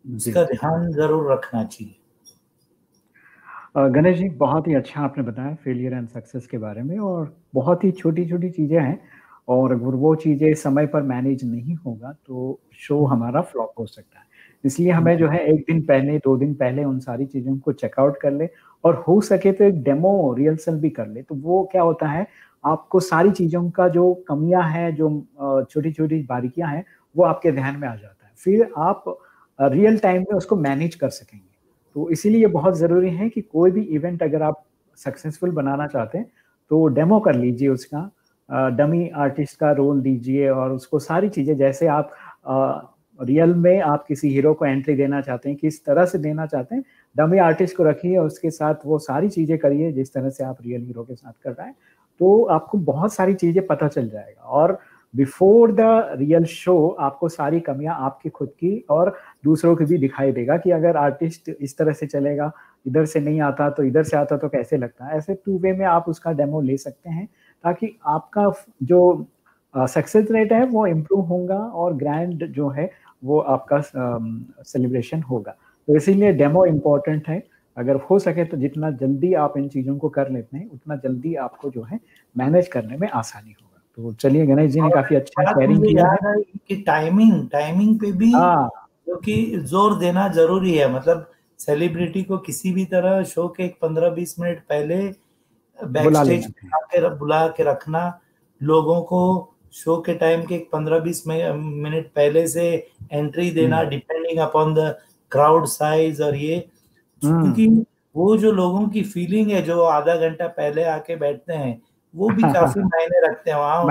इसका ध्यान ज़रूर रखना चाहिए। गणेश जी बहुत ही अच्छा आपने बताया फेलियर एंड सक्सेस के बारे में और बहुत ही छोटी छोटी चीज़ें हैं। और अगर वो चीज़ें समय पर मैनेज नहीं होगा तो शो हमारा फ्लॉप हो सकता है। इसलिए हमें जो। है एक दिन पहले दो दिन पहले उन सारी चीज़ों को चेकआउट कर ले और हो सके तो एक डेमो रिहर्सल भी कर ले। तो वो क्या होता है आपको सारी चीज़ों का जो कमियाँ हैं जो छोटी छोटी बारीकियाँ हैं वो आपके ध्यान में आ जाता है। फिर आप रियल टाइम में उसको मैनेज कर सकेंगे। तो इसीलिए बहुत ज़रूरी है कि कोई भी इवेंट अगर आप सक्सेसफुल बनाना चाहते हैं तो डेमो कर लीजिए उसका। डमी आर्टिस्ट का रोल दीजिए और उसको सारी चीज़ें जैसे आप रियल में आप किसी हीरो को एंट्री देना चाहते हैं, किस तरह से देना चाहते हैं डमी आर्टिस्ट को रखिए और उसके साथ वो सारी चीज़ें करिए जिस तरह से आप रियल हीरो के साथ कर रहे हैं तो आपको बहुत सारी चीज़ें पता चल जाएगा। और बिफोर द रियल शो आपको सारी कमियाँ आपकी खुद की और दूसरों की भी दिखाई देगा कि अगर आर्टिस्ट इस तरह से चलेगा, इधर से नहीं आता तो इधर से आता तो कैसे लगता है? ऐसे टू वे में आप उसका डेमो ले सकते हैं। ताकि आपका जो सक्सेस रेट है वो इम्प्रूव होगा और ग्रैंड जो है वो आपका सेलिब्रेशन होगा। तो इसीलिए डेमो इम्पोर्टेंट है। अगर हो सके तो जितना जल्दी आप इन चीज़ों को कर लेते हैं उतना जल्दी आपको जो है मैनेज करने में आसानी होगा। तो चलिए गणेश जी ने काफ़ी अच्छा शेयरिंग किया है। कि टाइमिंग टाइमिंग पे भी हाँ। क्योंकि ज़ोर देना ज़रूरी है। मतलब सेलिब्रिटी को किसी भी तरह शो के एक पंद्रह बीस मिनट पहले बैक स्टेज बुला के रखना। लोगों को शो के टाइम के पंद्रह बीस मिनट पहले से एंट्री देना depending upon the crowd size और ये। हम्म। क्योंकि वो जो लोगों की फीलिंग है जो आधा घंटा पहले आके बैठते हैं वो भी काफ़ी मायने रखते हैं वहाँ।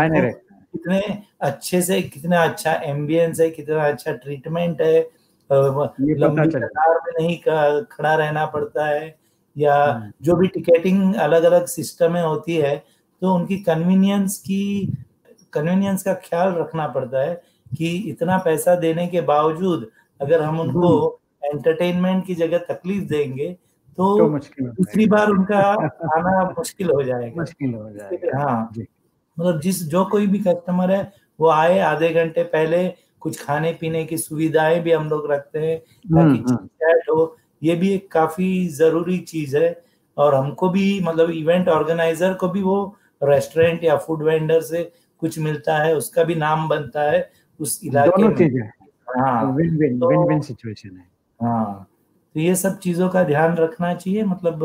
कितने अच्छे से कितना अच्छा एम्बियंस है कितना अच्छा ट्रीटमेंट है। लंबी कतार में नहीं खड़ा रहना पड़ता है। या हम्म। जो भी टिकेटिंग अलग अलग सिस्टम में होती है तो उनकी कन्वीनियंस की कन्वीनियंस का ख्याल रखना पड़ता है कि इतना पैसा देने के बावजूद अगर हम उनको एंटरटेनमेंट की जगह तकलीफ़ देंगे तो, तो दूसरी बार उनका आना मुश्किल हो जाएगा। मुश्किल हो जाएगा। हाँ। मतलब जिस जो कोई भी कस्टमर है वो आए आधे घंटे पहले कुछ खाने पीने की सुविधाएँ भी हम लोग रखते हैं ताकि हम्म, हम्म। हो ये भी एक काफ़ी ज़रूरी चीज़ है। और हमको भी मतलब इवेंट ऑर्गेनाइजर को भी वो रेस्टोरेंट या फ़ूड वेंडर से कुछ मिलता है उसका भी नाम बनता है उस इलाके में। हाँ win win win win situation है। हाँ तो ये सब चीज़ों का ध्यान रखना चाहिए मतलब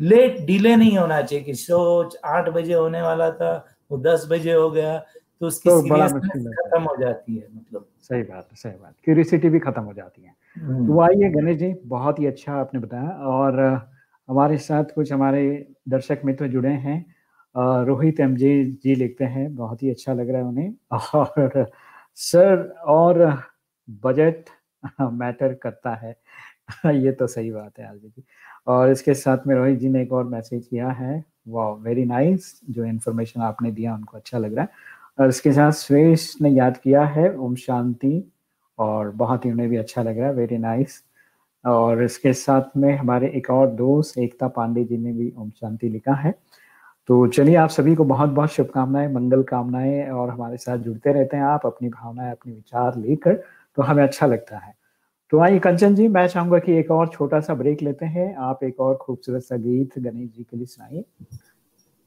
लेट डिले नहीं होना चाहिए कि शो आठ बजे होने वाला था वो दस बजे हो गया तो उसकी तो खत्म हो जाती है मतलब। सही बात है सही बात। क्यूरियोसिटी भी खत्म हो जाती है। तो आइए गणेश जी बहुत ही अच्छा आपने बताया और हमारे साथ कुछ हमारे दर्शक मित्र जुड़े हैं। रोहित एम जे जी लिखते हैं बहुत ही अच्छा लग रहा है उन्हें। और सर और बजट मैटर करता है। ये तो सही बात है आरजी जी और इसके साथ में रोहित जी ने एक और मैसेज किया है। वाह वेरी नाइस जो इन्फॉर्मेशन आपने दिया उनको अच्छा लग रहा है। और इसके साथ श्रेष ने याद किया है ओम शांति। और बहुत ही उन्हें भी अच्छा लग रहा है वेरी नाइस और इसके साथ में हमारे एक और दोस्त, एकता पांडे जी ने भी ओम शांति लिखा है। तो चलिए, आप सभी को बहुत बहुत शुभकामनाएँ, मंगल कामनाएँ, और हमारे साथ जुड़ते रहते हैं आप अपनी भावनाएँ, अपने विचार लेकर तो हमें अच्छा लगता है। तो आइए, कंचन जी, मैं चाहूँगा कि एक और छोटा सा ब्रेक लेते हैं। आप एक और खूबसूरत सा गीत गणेश जी के लिए सुनाइए।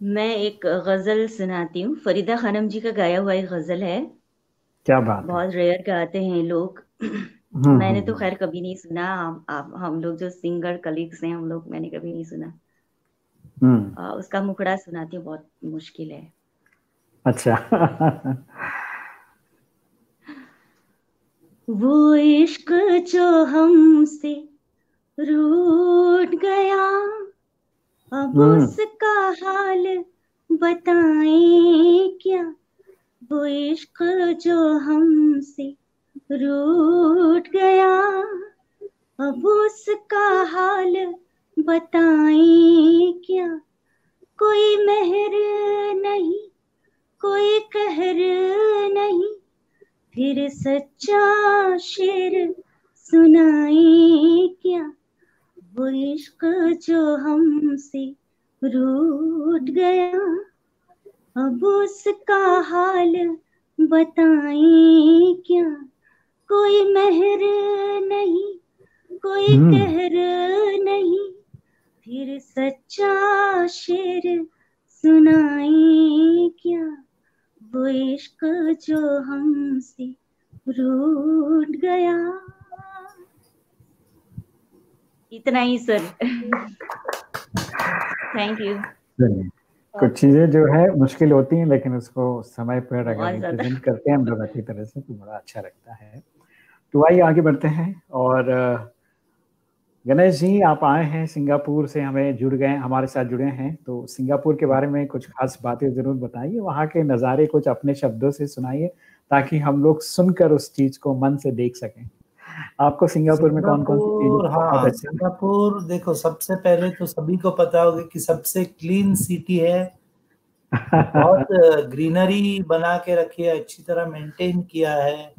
मैं एक गज़ल सुनाती हूँ। फरीदा खानम जी का गाया हुआ एक गज़ल है। क्या बात बहुत रेयर गाते हैं लोग। हम्म, मैंने तो हम्म, खैर कभी नहीं सुना। आप, आप हम लोग जो सिंगर कलीग्स हैं हम लोग मैंने कभी नहीं सुना। हम्म। आ, उसका मुखड़ा सुनाती हूँ बहुत मुश्किल है। अच्छा। वो इश्क जो हमसे रूठ गया अब हम्म। उसका हाल बताएँ क्या? वो इश्क जो हमसे रूट गया, अब उसका हाल बताएँ क्या? कोई मेहर नहीं, कोई कहर नहीं, फिर सच्चा शेर सुनाए क्या? वो इश्क जो हमसे रूट गया। अब उसका हाल बताएँ क्या? कोई मेहर नहीं कोई हम्म। कहर नहीं फिर सच्चा शेर सुनाए क्या? वो इश्क जो हमसे रूठ गया। इतना ही सर। थैंक यू कुछ चीज़ें जो है मुश्किल होती हैं लेकिन उसको समय पर अगर करते हैं हम लोग अच्छी तरह से तो बड़ा अच्छा लगता है। तो आइए आगे बढ़ते हैं और गणेश जी आप आए हैं सिंगापुर से हमें जुड़ गए हमारे साथ जुड़े हैं। तो सिंगापुर के बारे में कुछ खास बातें ज़रूर बताइए वहाँ के नज़ारे कुछ अपने शब्दों से सुनाइए ताकि हम लोग सुनकर उस चीज़ को मन से देख सकें। आपको सिंगापुर में कौन कौन सी हाँ सिंगापुर देखो सबसे पहले तो सभी को पता होगा कि सबसे क्लीन सिटी है। बहुत ग्रीनरी बना के रखी है अच्छी तरह मेंटेन किया है।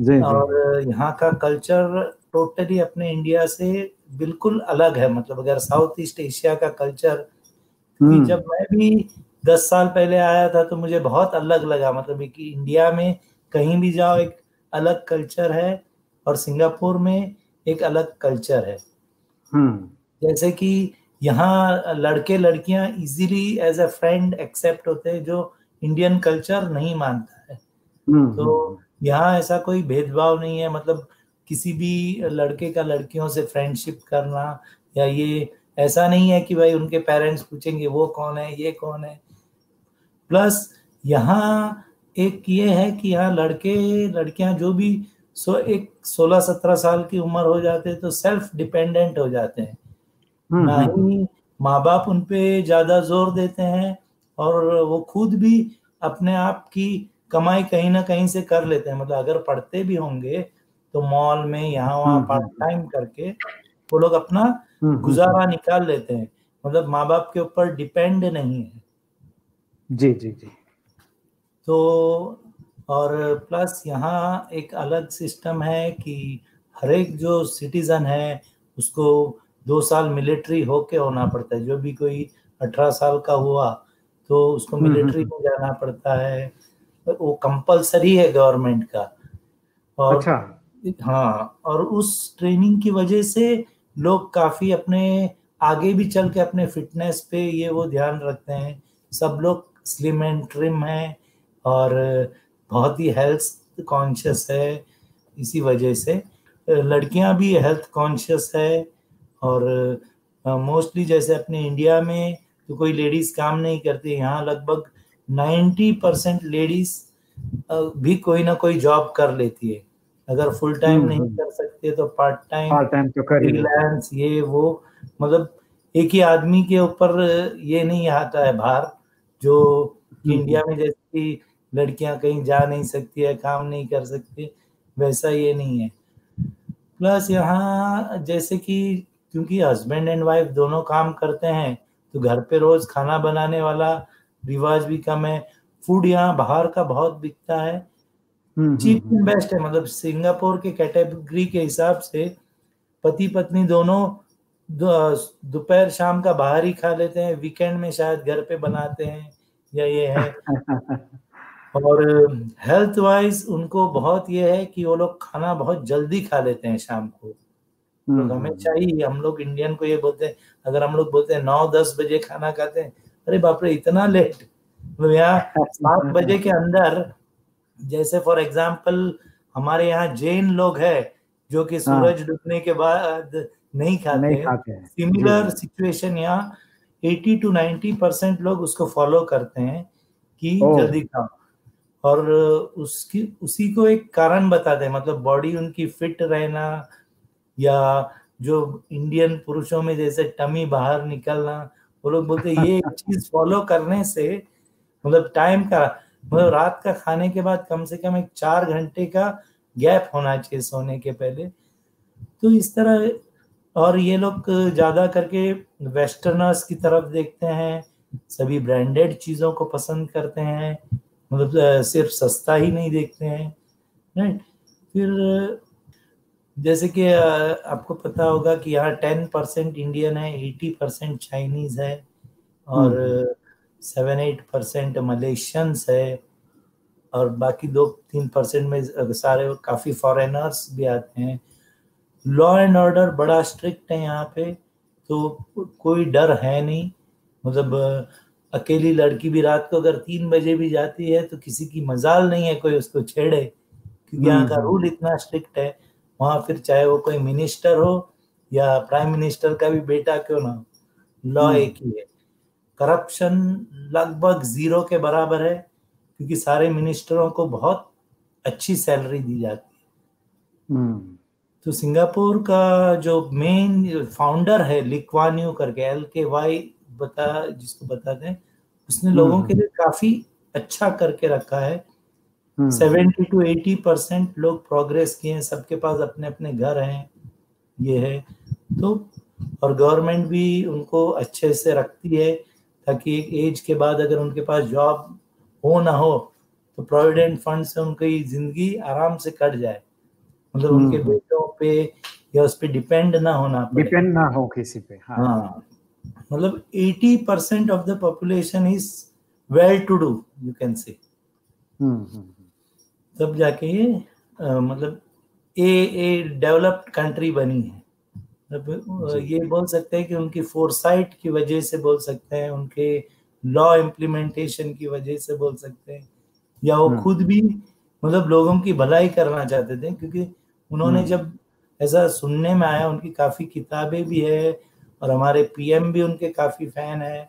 जी, और यहाँ का कल्चर टोटली अपने इंडिया से बिल्कुल अलग है। मतलब अगर साउथ ईस्ट एशिया का कल्चर हम्म। जब मैं भी दस साल पहले आया था तो मुझे बहुत अलग लगा। मतलब कि इंडिया में कहीं भी जाओ एक अलग कल्चर है। और सिंगापुर में एक अलग कल्चर है। हम्म। जैसे कि यहाँ लड़के लड़कियाँ easily as a friend accept होते हैं जो इंडियन कल्चर नहीं मानता है। हम्म, तो यहाँ ऐसा कोई भेदभाव नहीं है मतलब किसी भी लड़के का लड़कियों से फ्रेंडशिप करना या ये ऐसा नहीं है कि भाई उनके पेरेंट्स पूछेंगे वो कौन है ये कौन है? प्लस यहाँ एक ये है कि यहाँ लड़के लड़कियाँ जो भी सो एक सोलह सत्रह साल की उम्र हो जाते तो सेल्फ डिपेंडेंट हो जाते हैं। हम्म, ना हम्म, ही माँ बाप उन पे ज़्यादा ज़ोर देते हैं और वो खुद भी अपने आप की कमाई कहीं ना कहीं से कर लेते हैं। मतलब अगर पढ़ते भी होंगे तो मॉल में यहाँ वहाँ पार्ट हम्म, टाइम करके वो लोग अपना गुजारा निकाल लेते हैं। मतलब माँ बाप के ऊपर डिपेंड नहीं है। जी जी जी। तो और प्लस यहाँ एक अलग सिस्टम है कि हर एक जो सिटीजन है उसको दो साल मिलिट्री होके होना पड़ता है। जो भी कोई अठारह साल का हुआ तो उसको मिलिट्री हम्म, हम्म, में जाना पड़ता है। वो कंपलसरी है गवर्नमेंट का। और अच्छा। हाँ और उस ट्रेनिंग की वजह से लोग काफ़ी अपने आगे भी चल के अपने फिटनेस पे ये वो ध्यान रखते हैं। सब लोग स्लिम एंड ट्रिम है और बहुत ही हेल्थ कॉन्शियस है इसी वजह से लड़कियाँ भी हेल्थ कॉन्शियस है और मोस्टली जैसे अपने इंडिया में तो कोई लेडीज़ काम नहीं करती यहाँ लगभग 90 परसेंट लेडीज़ भी कोई ना कोई जॉब कर लेती है। अगर फुल टाइम नहीं हम्म। कर सकते तो पार्ट टाइम पार्ट टाइम तो कर फ्रीलांस ये वो मतलब एक ही आदमी के ऊपर ये नहीं आता है भार जो इंडिया में जैसे कि लड़कियाँ कहीं जा नहीं सकती है काम नहीं कर सकती वैसा ये नहीं है। प्लस यहाँ जैसे कि क्योंकि हस्बैंड एंड वाइफ दोनों काम करते हैं तो घर पे रोज खाना बनाने वाला रिवाज भी कम है। फ़ूड यहाँ बाहर का बहुत बिकता है। चीप एंड बेस्ट है मतलब सिंगापुर के कैटेगरी के हिसाब से पति पत्नी दोनों दोपहर शाम का बाहर ही खा लेते हैं वीकेंड में शायद घर पे बनाते हैं या ये है। और हेल्थ वाइज उनको बहुत ये है कि वो लोग खाना बहुत जल्दी खा लेते हैं शाम को। तो हमें चाहिए हम लोग इंडियन को ये बोलते हैं अगर हम लोग बोलते हैं नौ दस बजे खाना खाते हैं अरे बाप रे इतना लेट मतलब यहाँ सात बजे के अंदर जैसे फॉर एग्ज़ाम्पल हमारे यहाँ जैन लोग है जो कि हाँ। सूरज डूबने के बाद नहीं खाते, नहीं खाते हैं। सिमिलर सिचुएशन यहाँ 80 टू 90 परसेंट लोग उसको फॉलो करते हैं कि जल्दी खाओ। और उसकी उसी को एक कारण बताते हैं मतलब बॉडी उनकी फिट रहना या जो इंडियन पुरुषों में जैसे टमी बाहर निकलना वो लोग बोलते ये चीज़ फॉलो करने से मतलब टाइम का मतलब रात का खाने के बाद कम से कम एक चार घंटे का गैप होना चाहिए सोने के पहले। तो इस तरह और ये लोग ज़्यादा करके वेस्टर्नर्स की तरफ़ देखते हैं सभी ब्रांडेड चीज़ों को पसंद करते हैं। मतलब सिर्फ़ सस्ता ही नहीं देखते हैं राइट फिर जैसे कि आपको पता होगा कि यहाँ टेन परसेंट इंडियन है एटी परसेंट चाइनीज़ है और सेवन एट परसेंट मलेशियंस है और बाकी दो तीन परसेंट में सारे काफ़ी फॉरेनर्स भी आते हैं। लॉ एंड ऑर्डर बड़ा स्ट्रिक्ट है यहाँ पे तो कोई डर है नहीं। मतलब अकेली लड़की भी रात को अगर तीन बजे भी जाती है तो किसी की मजाल नहीं है कोई उसको छेड़े क्योंकि यहाँ का रूल हम्म। इतना स्ट्रिक्ट है वहाँ फिर चाहे वो कोई मिनिस्टर हो या प्राइम मिनिस्टर का भी बेटा क्यों ना हो लॉ हम्म। एक ही है करप्शन लगभग ज़ीरो के बराबर है क्योंकि सारे मिनिस्टरों को बहुत अच्छी सैलरी दी जाती है हम्म। तो सिंगापुर का जो मेन फाउंडर है लिक्वान्यू करके एल के वाई बता जिसको बताते हैं उसने लोगों हम्म। के लिए काफ़ी अच्छा करके रखा है। सेवेंटी टू एटी परसेंट लोग प्रोग्रेस किए हैं सबके पास अपने अपने घर हैं ये है। तो और गवर्नमेंट भी उनको अच्छे से रखती है ताकि एक एज के बाद अगर उनके पास जॉब हो ना हो तो प्रोविडेंट फंड से उनकी ज़िंदगी आराम से कट जाए। मतलब उनके हम्म। बेटों पे या उस पर डिपेंड ना होना डिपेंड ना हो किसी पे हाँ, हाँ। मतलब 80 percent of the population is well to do you can say तब जाके ये मतलब ए ए डेवलप्ड कंट्री बनी है मतलब ये बोल सकते हैं कि उनकी फोरसाइट की वजह से बोल सकते हैं उनके लॉ इम्प्लीमेंटेशन की वजह से बोल सकते हैं या वो हम्म। खुद भी मतलब लोगों की भलाई करना चाहते थे क्योंकि उन्होंने हम्म। जब ऐसा सुनने में आया उनकी काफ़ी किताबें भी है और हमारे पीएम भी उनके काफ़ी फ़ैन है।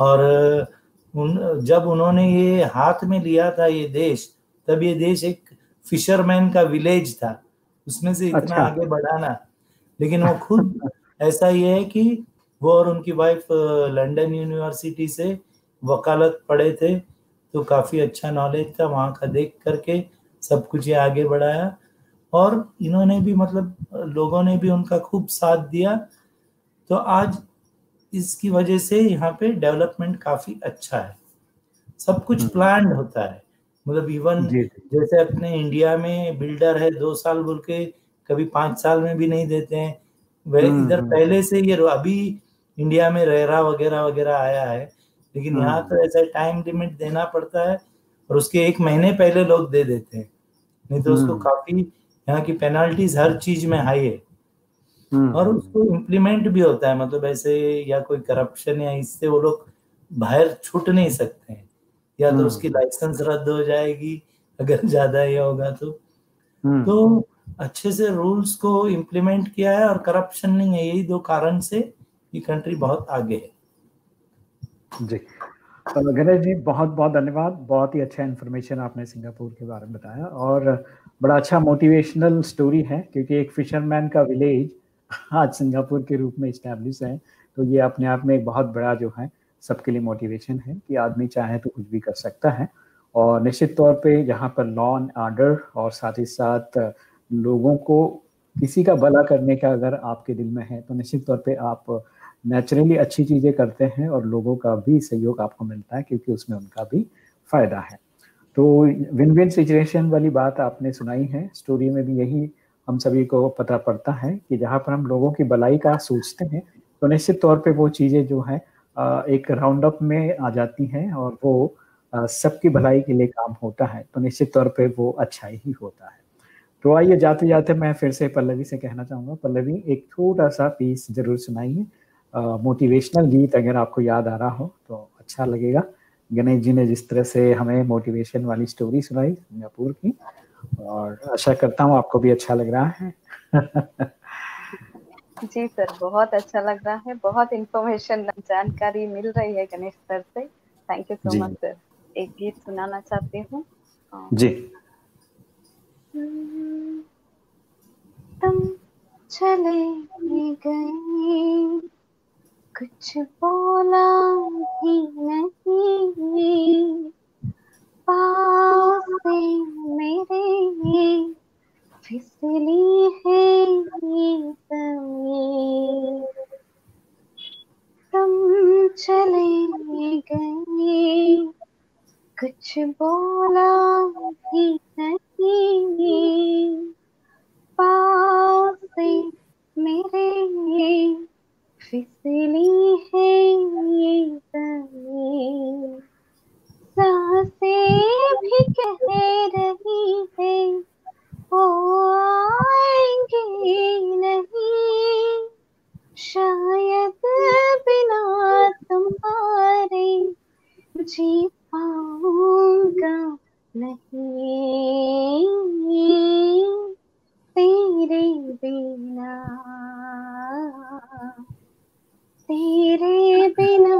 और उन जब उन्होंने ये हाथ में लिया था ये देश तब ये देश एक फिशरमैन का विलेज था। उसमें से इतना अच्छा। आगे बढ़ाना। लेकिन वो खुद ऐसा ही है कि वो और उनकी वाइफ लंदन यूनिवर्सिटी से वकालत पढ़े थे तो काफ़ी अच्छा नॉलेज था वहाँ का देख करके सब कुछ ये आगे बढ़ाया। और इन्होंने भी मतलब लोगों ने भी उनका खूब साथ दिया। तो आज इसकी वजह से यहाँ पे डेवलपमेंट काफ़ी अच्छा है। सब कुछ प्लान हम्म। होता है। मतलब इवन जैसे अपने इंडिया में बिल्डर है दो साल बोल के कभी पाँच साल में भी नहीं देते हैं। वह हम्म, इधर हम्म। पहले से ये अभी इंडिया में रेरा वगैरह वगैरह आया है। लेकिन यहाँ। तो ऐसा टाइम लिमिट देना पड़ता है और उसके एक महीने पहले लोग दे देते हैं। नहीं तो उसको काफ़ी यहाँ की पेनाल्टीज हर चीज़ में हाई है। और उसको इम्प्लीमेंट भी होता है मतलब ऐसे या कोई करप्शन या इससे वो लोग बाहर छूट नहीं सकते हैं। या तो उसकी लाइसेंस रद्द हो जाएगी अगर ज़्यादा ये होगा तो। तो अच्छे से रूल्स को इम्प्लीमेंट किया है और करप्शन नहीं है यही दो कारण से ये कंट्री बहुत आगे है। जी। तो गणेश जी बहुत बहुत धन्यवाद। बहुत ही अच्छा इन्फॉर्मेशन आपने सिंगापुर के बारे में बताया और बड़ा अच्छा मोटिवेशनल स्टोरी है क्योंकि एक फिशरमैन का विलेज आज सिंगापुर के रूप में इस्टेब्लिश है तो ये अपने आप में एक बहुत बड़ा जो है, सबके लिए मोटिवेशन है कि आदमी चाहे तो कुछ भी कर सकता है। और निश्चित तौर पे यहाँ पर लॉ एंड आर्डर और साथ ही साथ, लोगों को किसी का भला करने का अगर आपके दिल में है तो निश्चित तौर पे आप नेचुरली अच्छी चीज़ें करते हैं और लोगों का भी सहयोग आपको मिलता है क्योंकि उसमें उनका भी फ़ायदा है। तो विन विन सिचुएशन वाली बात आपने सुनाई है। स्टोरी में भी यही हम सभी को पता पड़ता है कि जहाँ पर हम लोगों की भलाई का सोचते हैं तो निश्चित तौर पे वो चीज़ें जो है एक राउंड अप में आ जाती हैं और वो सबकी भलाई के लिए काम होता है तो निश्चित तौर पे वो अच्छा ही होता है। तो आइए जाते जाते मैं फिर से पल्लवी से कहना चाहूँगा। पल्लवी, एक छोटा सा पीस ज़रूर सुनाइए। मोटिवेशनल गीत अगर आपको याद आ रहा हो तो अच्छा लगेगा। गणेश जी ने जिस तरह से हमें मोटिवेशन वाली स्टोरी सुनाई, सिंगापुर की। और आशा करता हूँ आपको भी अच्छा लग रहा है। जी सर बहुत अच्छा लग रहा है। बहुत इंफॉर्मेशन जानकारी मिल रही है गणेश सर से। Thank you so much sir एक गीत सुनाना चाहती हूँ। जी। तुम चले गए। कुछ बोला भी नहीं। पास मेरे फिसली है ये तुम चले गए, कुछ बोला भी नहीं। पास मेरे ये, फिसली है ये ज़मीन साँसें भी कह रही है, वो आएँगे नहीं। शायद बिना तुम्हारे जी पाऊँगा नहीं। तेरे बिना तेरे बिना।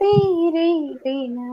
तेरे बिना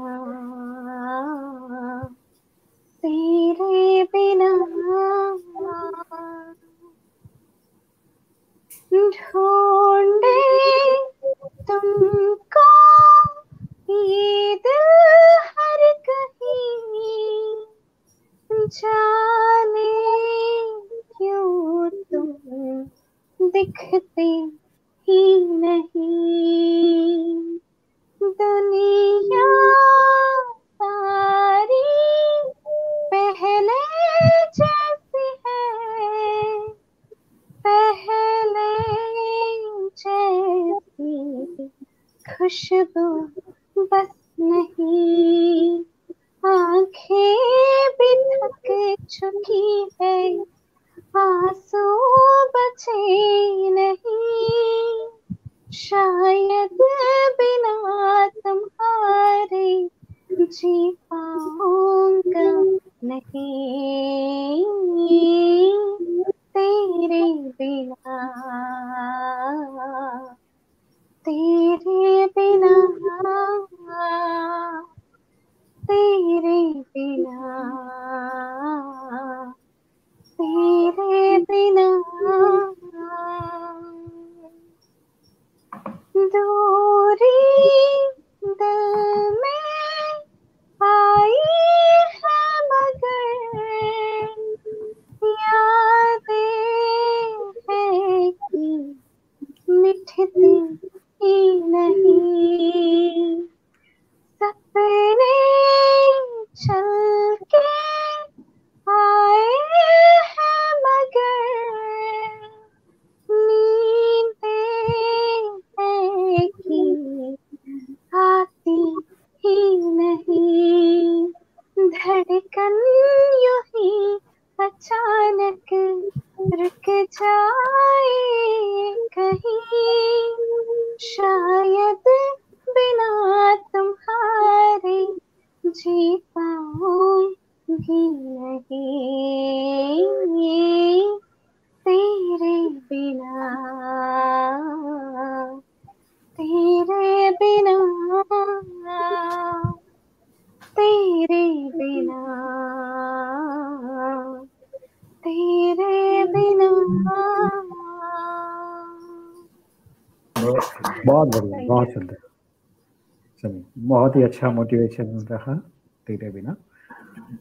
सपने चल अच्छा मोटिवेशन रहा तेरे बिना।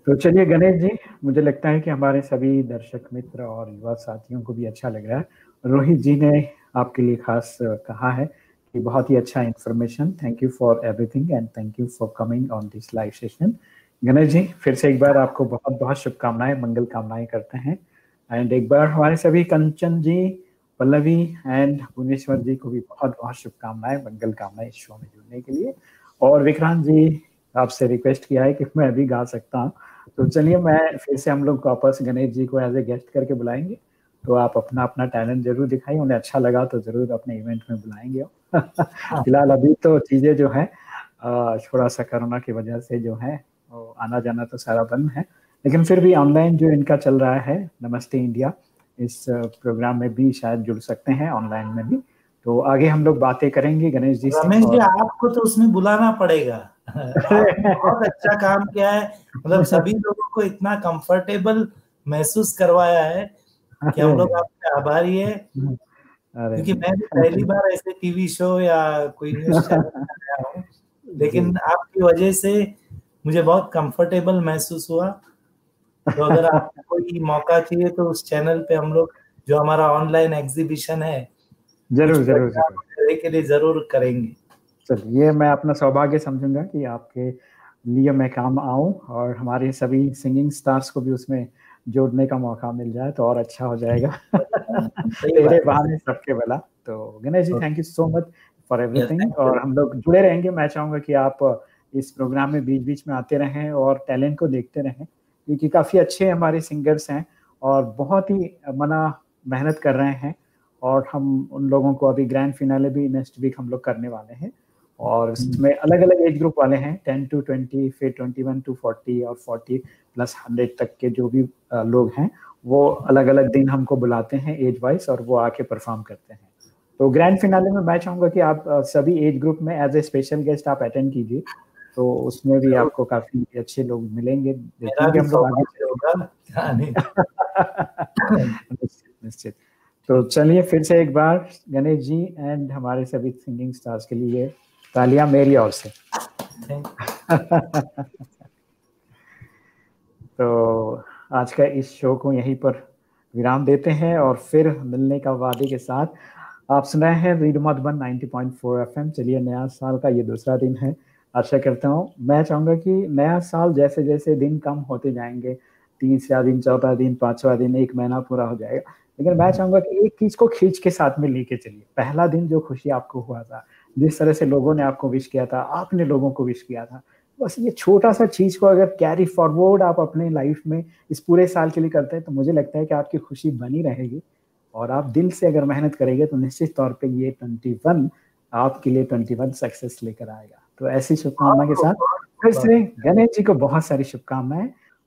तो चलिए गणेश जी, मुझे लगता है कि हमारे सभी दर्शक, मित्र और युवा साथियों को भी अच्छा लग रहा है। रोहित जी ने आपके लिए खास कहा है कि बहुत ही अच्छा information thank you for everything and thank you for coming on this live session Ganesh ji, फिर से एक बार आपको बहुत बहुत शुभकामनाएँ, मंगल कामनाएँ करते हैं। एंड एक बार हमारे सभी कंचन जी, पल्लवी एंड भुवनेश्वर जी को भी बहुत बहुत शुभकामनाएँ, मंगल कामनाएँ शो में जुड़ने के लिए। और विक्रांत जी आपसे रिक्वेस्ट किया है कि मैं अभी गा सकता हूँ। तो चलिए मैं फिर से हम लोग वापस गणेश जी को एज ए गेस्ट करके बुलाएँगे। तो आप अपना अपना टैलेंट ज़रूर दिखाइए। उन्हें अच्छा लगा तो ज़रूर अपने इवेंट में बुलाएँगे। फ़िलहाल अभी तो चीज़ें जो है थोड़ा सा कोरोना की वजह से जो है आना जाना तो सारा बंद है। लेकिन फिर भी ऑनलाइन जो इनका चल रहा है नमस्ते इंडिया इस प्रोग्राम में भी शायद जुड़ सकते हैं ऑनलाइन में भी। तो आगे हम लोग बातें करेंगे गणेश जी रमेश जी आपको तो उसमें बुलाना पड़ेगा। बहुत अच्छा काम किया है। मतलब सभी लोगों को इतना कंफर्टेबल महसूस करवाया है कि हम लोग आपके आभारी है। क्योंकि मैं भी पहली बार ऐसे टीवी शो या कोई न्यूज़ चैनल हूँ। लेकिन आपकी वजह से मुझे बहुत कंफर्टेबल महसूस हुआ। तो अगर आपको कोई मौका चाहिए तो उस चैनल पे हम लोग जो हमारा ऑनलाइन एग्जीबिशन है ज़रूर ज़रूर ज़रूर। के लिए ज़रूर करेंगे। चलिए ये मैं अपना सौभाग्य समझूँगा कि आपके लिए मैं काम आऊँ और हमारे सभी सिंगिंग स्टार्स को भी उसमें जोड़ने का मौका मिल जाए तो और अच्छा हो जाएगा। तेरे बहाने सबके भला। तो Ganesh ji thank you so much for everything और हम लोग जुड़े रहेंगे। मैं चाहूँगा कि आप इस प्रोग्राम में बीच बीच में आते रहें और टैलेंट को देखते रहें क्योंकि काफ़ी अच्छे हमारे सिंगर्स हैं और बहुत ही मना मेहनत कर रहे हैं। और हम उन लोगों को अभी ग्रैंड फिनाले भी नेक्स्ट वीक हम लोग करने वाले हैं। और इसमें अलग अलग एज ग्रुप वाले हैं टेन टू ट्वेंटी फिर ट्वेंटी वन टू फोर्टी और फोर्टी प्लस हंड्रेड तक के जो भी लोग हैं वो अलग अलग दिन हमको बुलाते हैं एज वाइज और वो आके परफॉर्म करते हैं। तो ग्रैंड फिनाले में मैं चाहूँगा कि आप सभी एज ग्रुप में एज ए स्पेशल गेस्ट आप अटेंड कीजिए। तो उसमें भी आपको काफ़ी अच्छे लोग मिलेंगे। देखेंगे हम लोग आगे निश्चित। तो चलिए फिर से एक बार गणेश जी एंड हमारे सभी सिंगिंग स्टार्स के लिए तालियाँ मेरी ओर से। तो आज का इस शो को यहीं पर विराम देते हैं और फिर मिलने का वादे के साथ आप सुनाए हैं रेडियो मधुबन 90.4 एफएम। चलिए नया साल का ये दूसरा दिन है। आशा करता हूँ, मैं चाहूँगा कि नया साल जैसे जैसे दिन कम होते जाएँगे, तीसरा दिन, चौथा दिन, पांचवा दिन, एक महीना पूरा हो जाएगा। लेकिन मैं चाहूँगा कि एक चीज़ को खींच के साथ में लेके चलिए। पहला दिन जो खुशी आपको हुआ था जिस तरह से लोगों ने आपको विश किया था आपने लोगों को विश किया था बस ये छोटा सा चीज़ को अगर कैरी फॉरवर्ड आप अपने लाइफ में इस पूरे साल के लिए करते हैं तो मुझे लगता है कि आपकी खुशी बनी रहेगी। और आप दिल से अगर मेहनत करेंगे तो निश्चित तौर पे ये ट्वेंटी वन आपके लिए ट्वेंटी वन सक्सेस लेकर आएगा। तो ऐसी शुभकामना के साथ फिर से गणेश जी को बहुत सारी शुभकामनाएँ।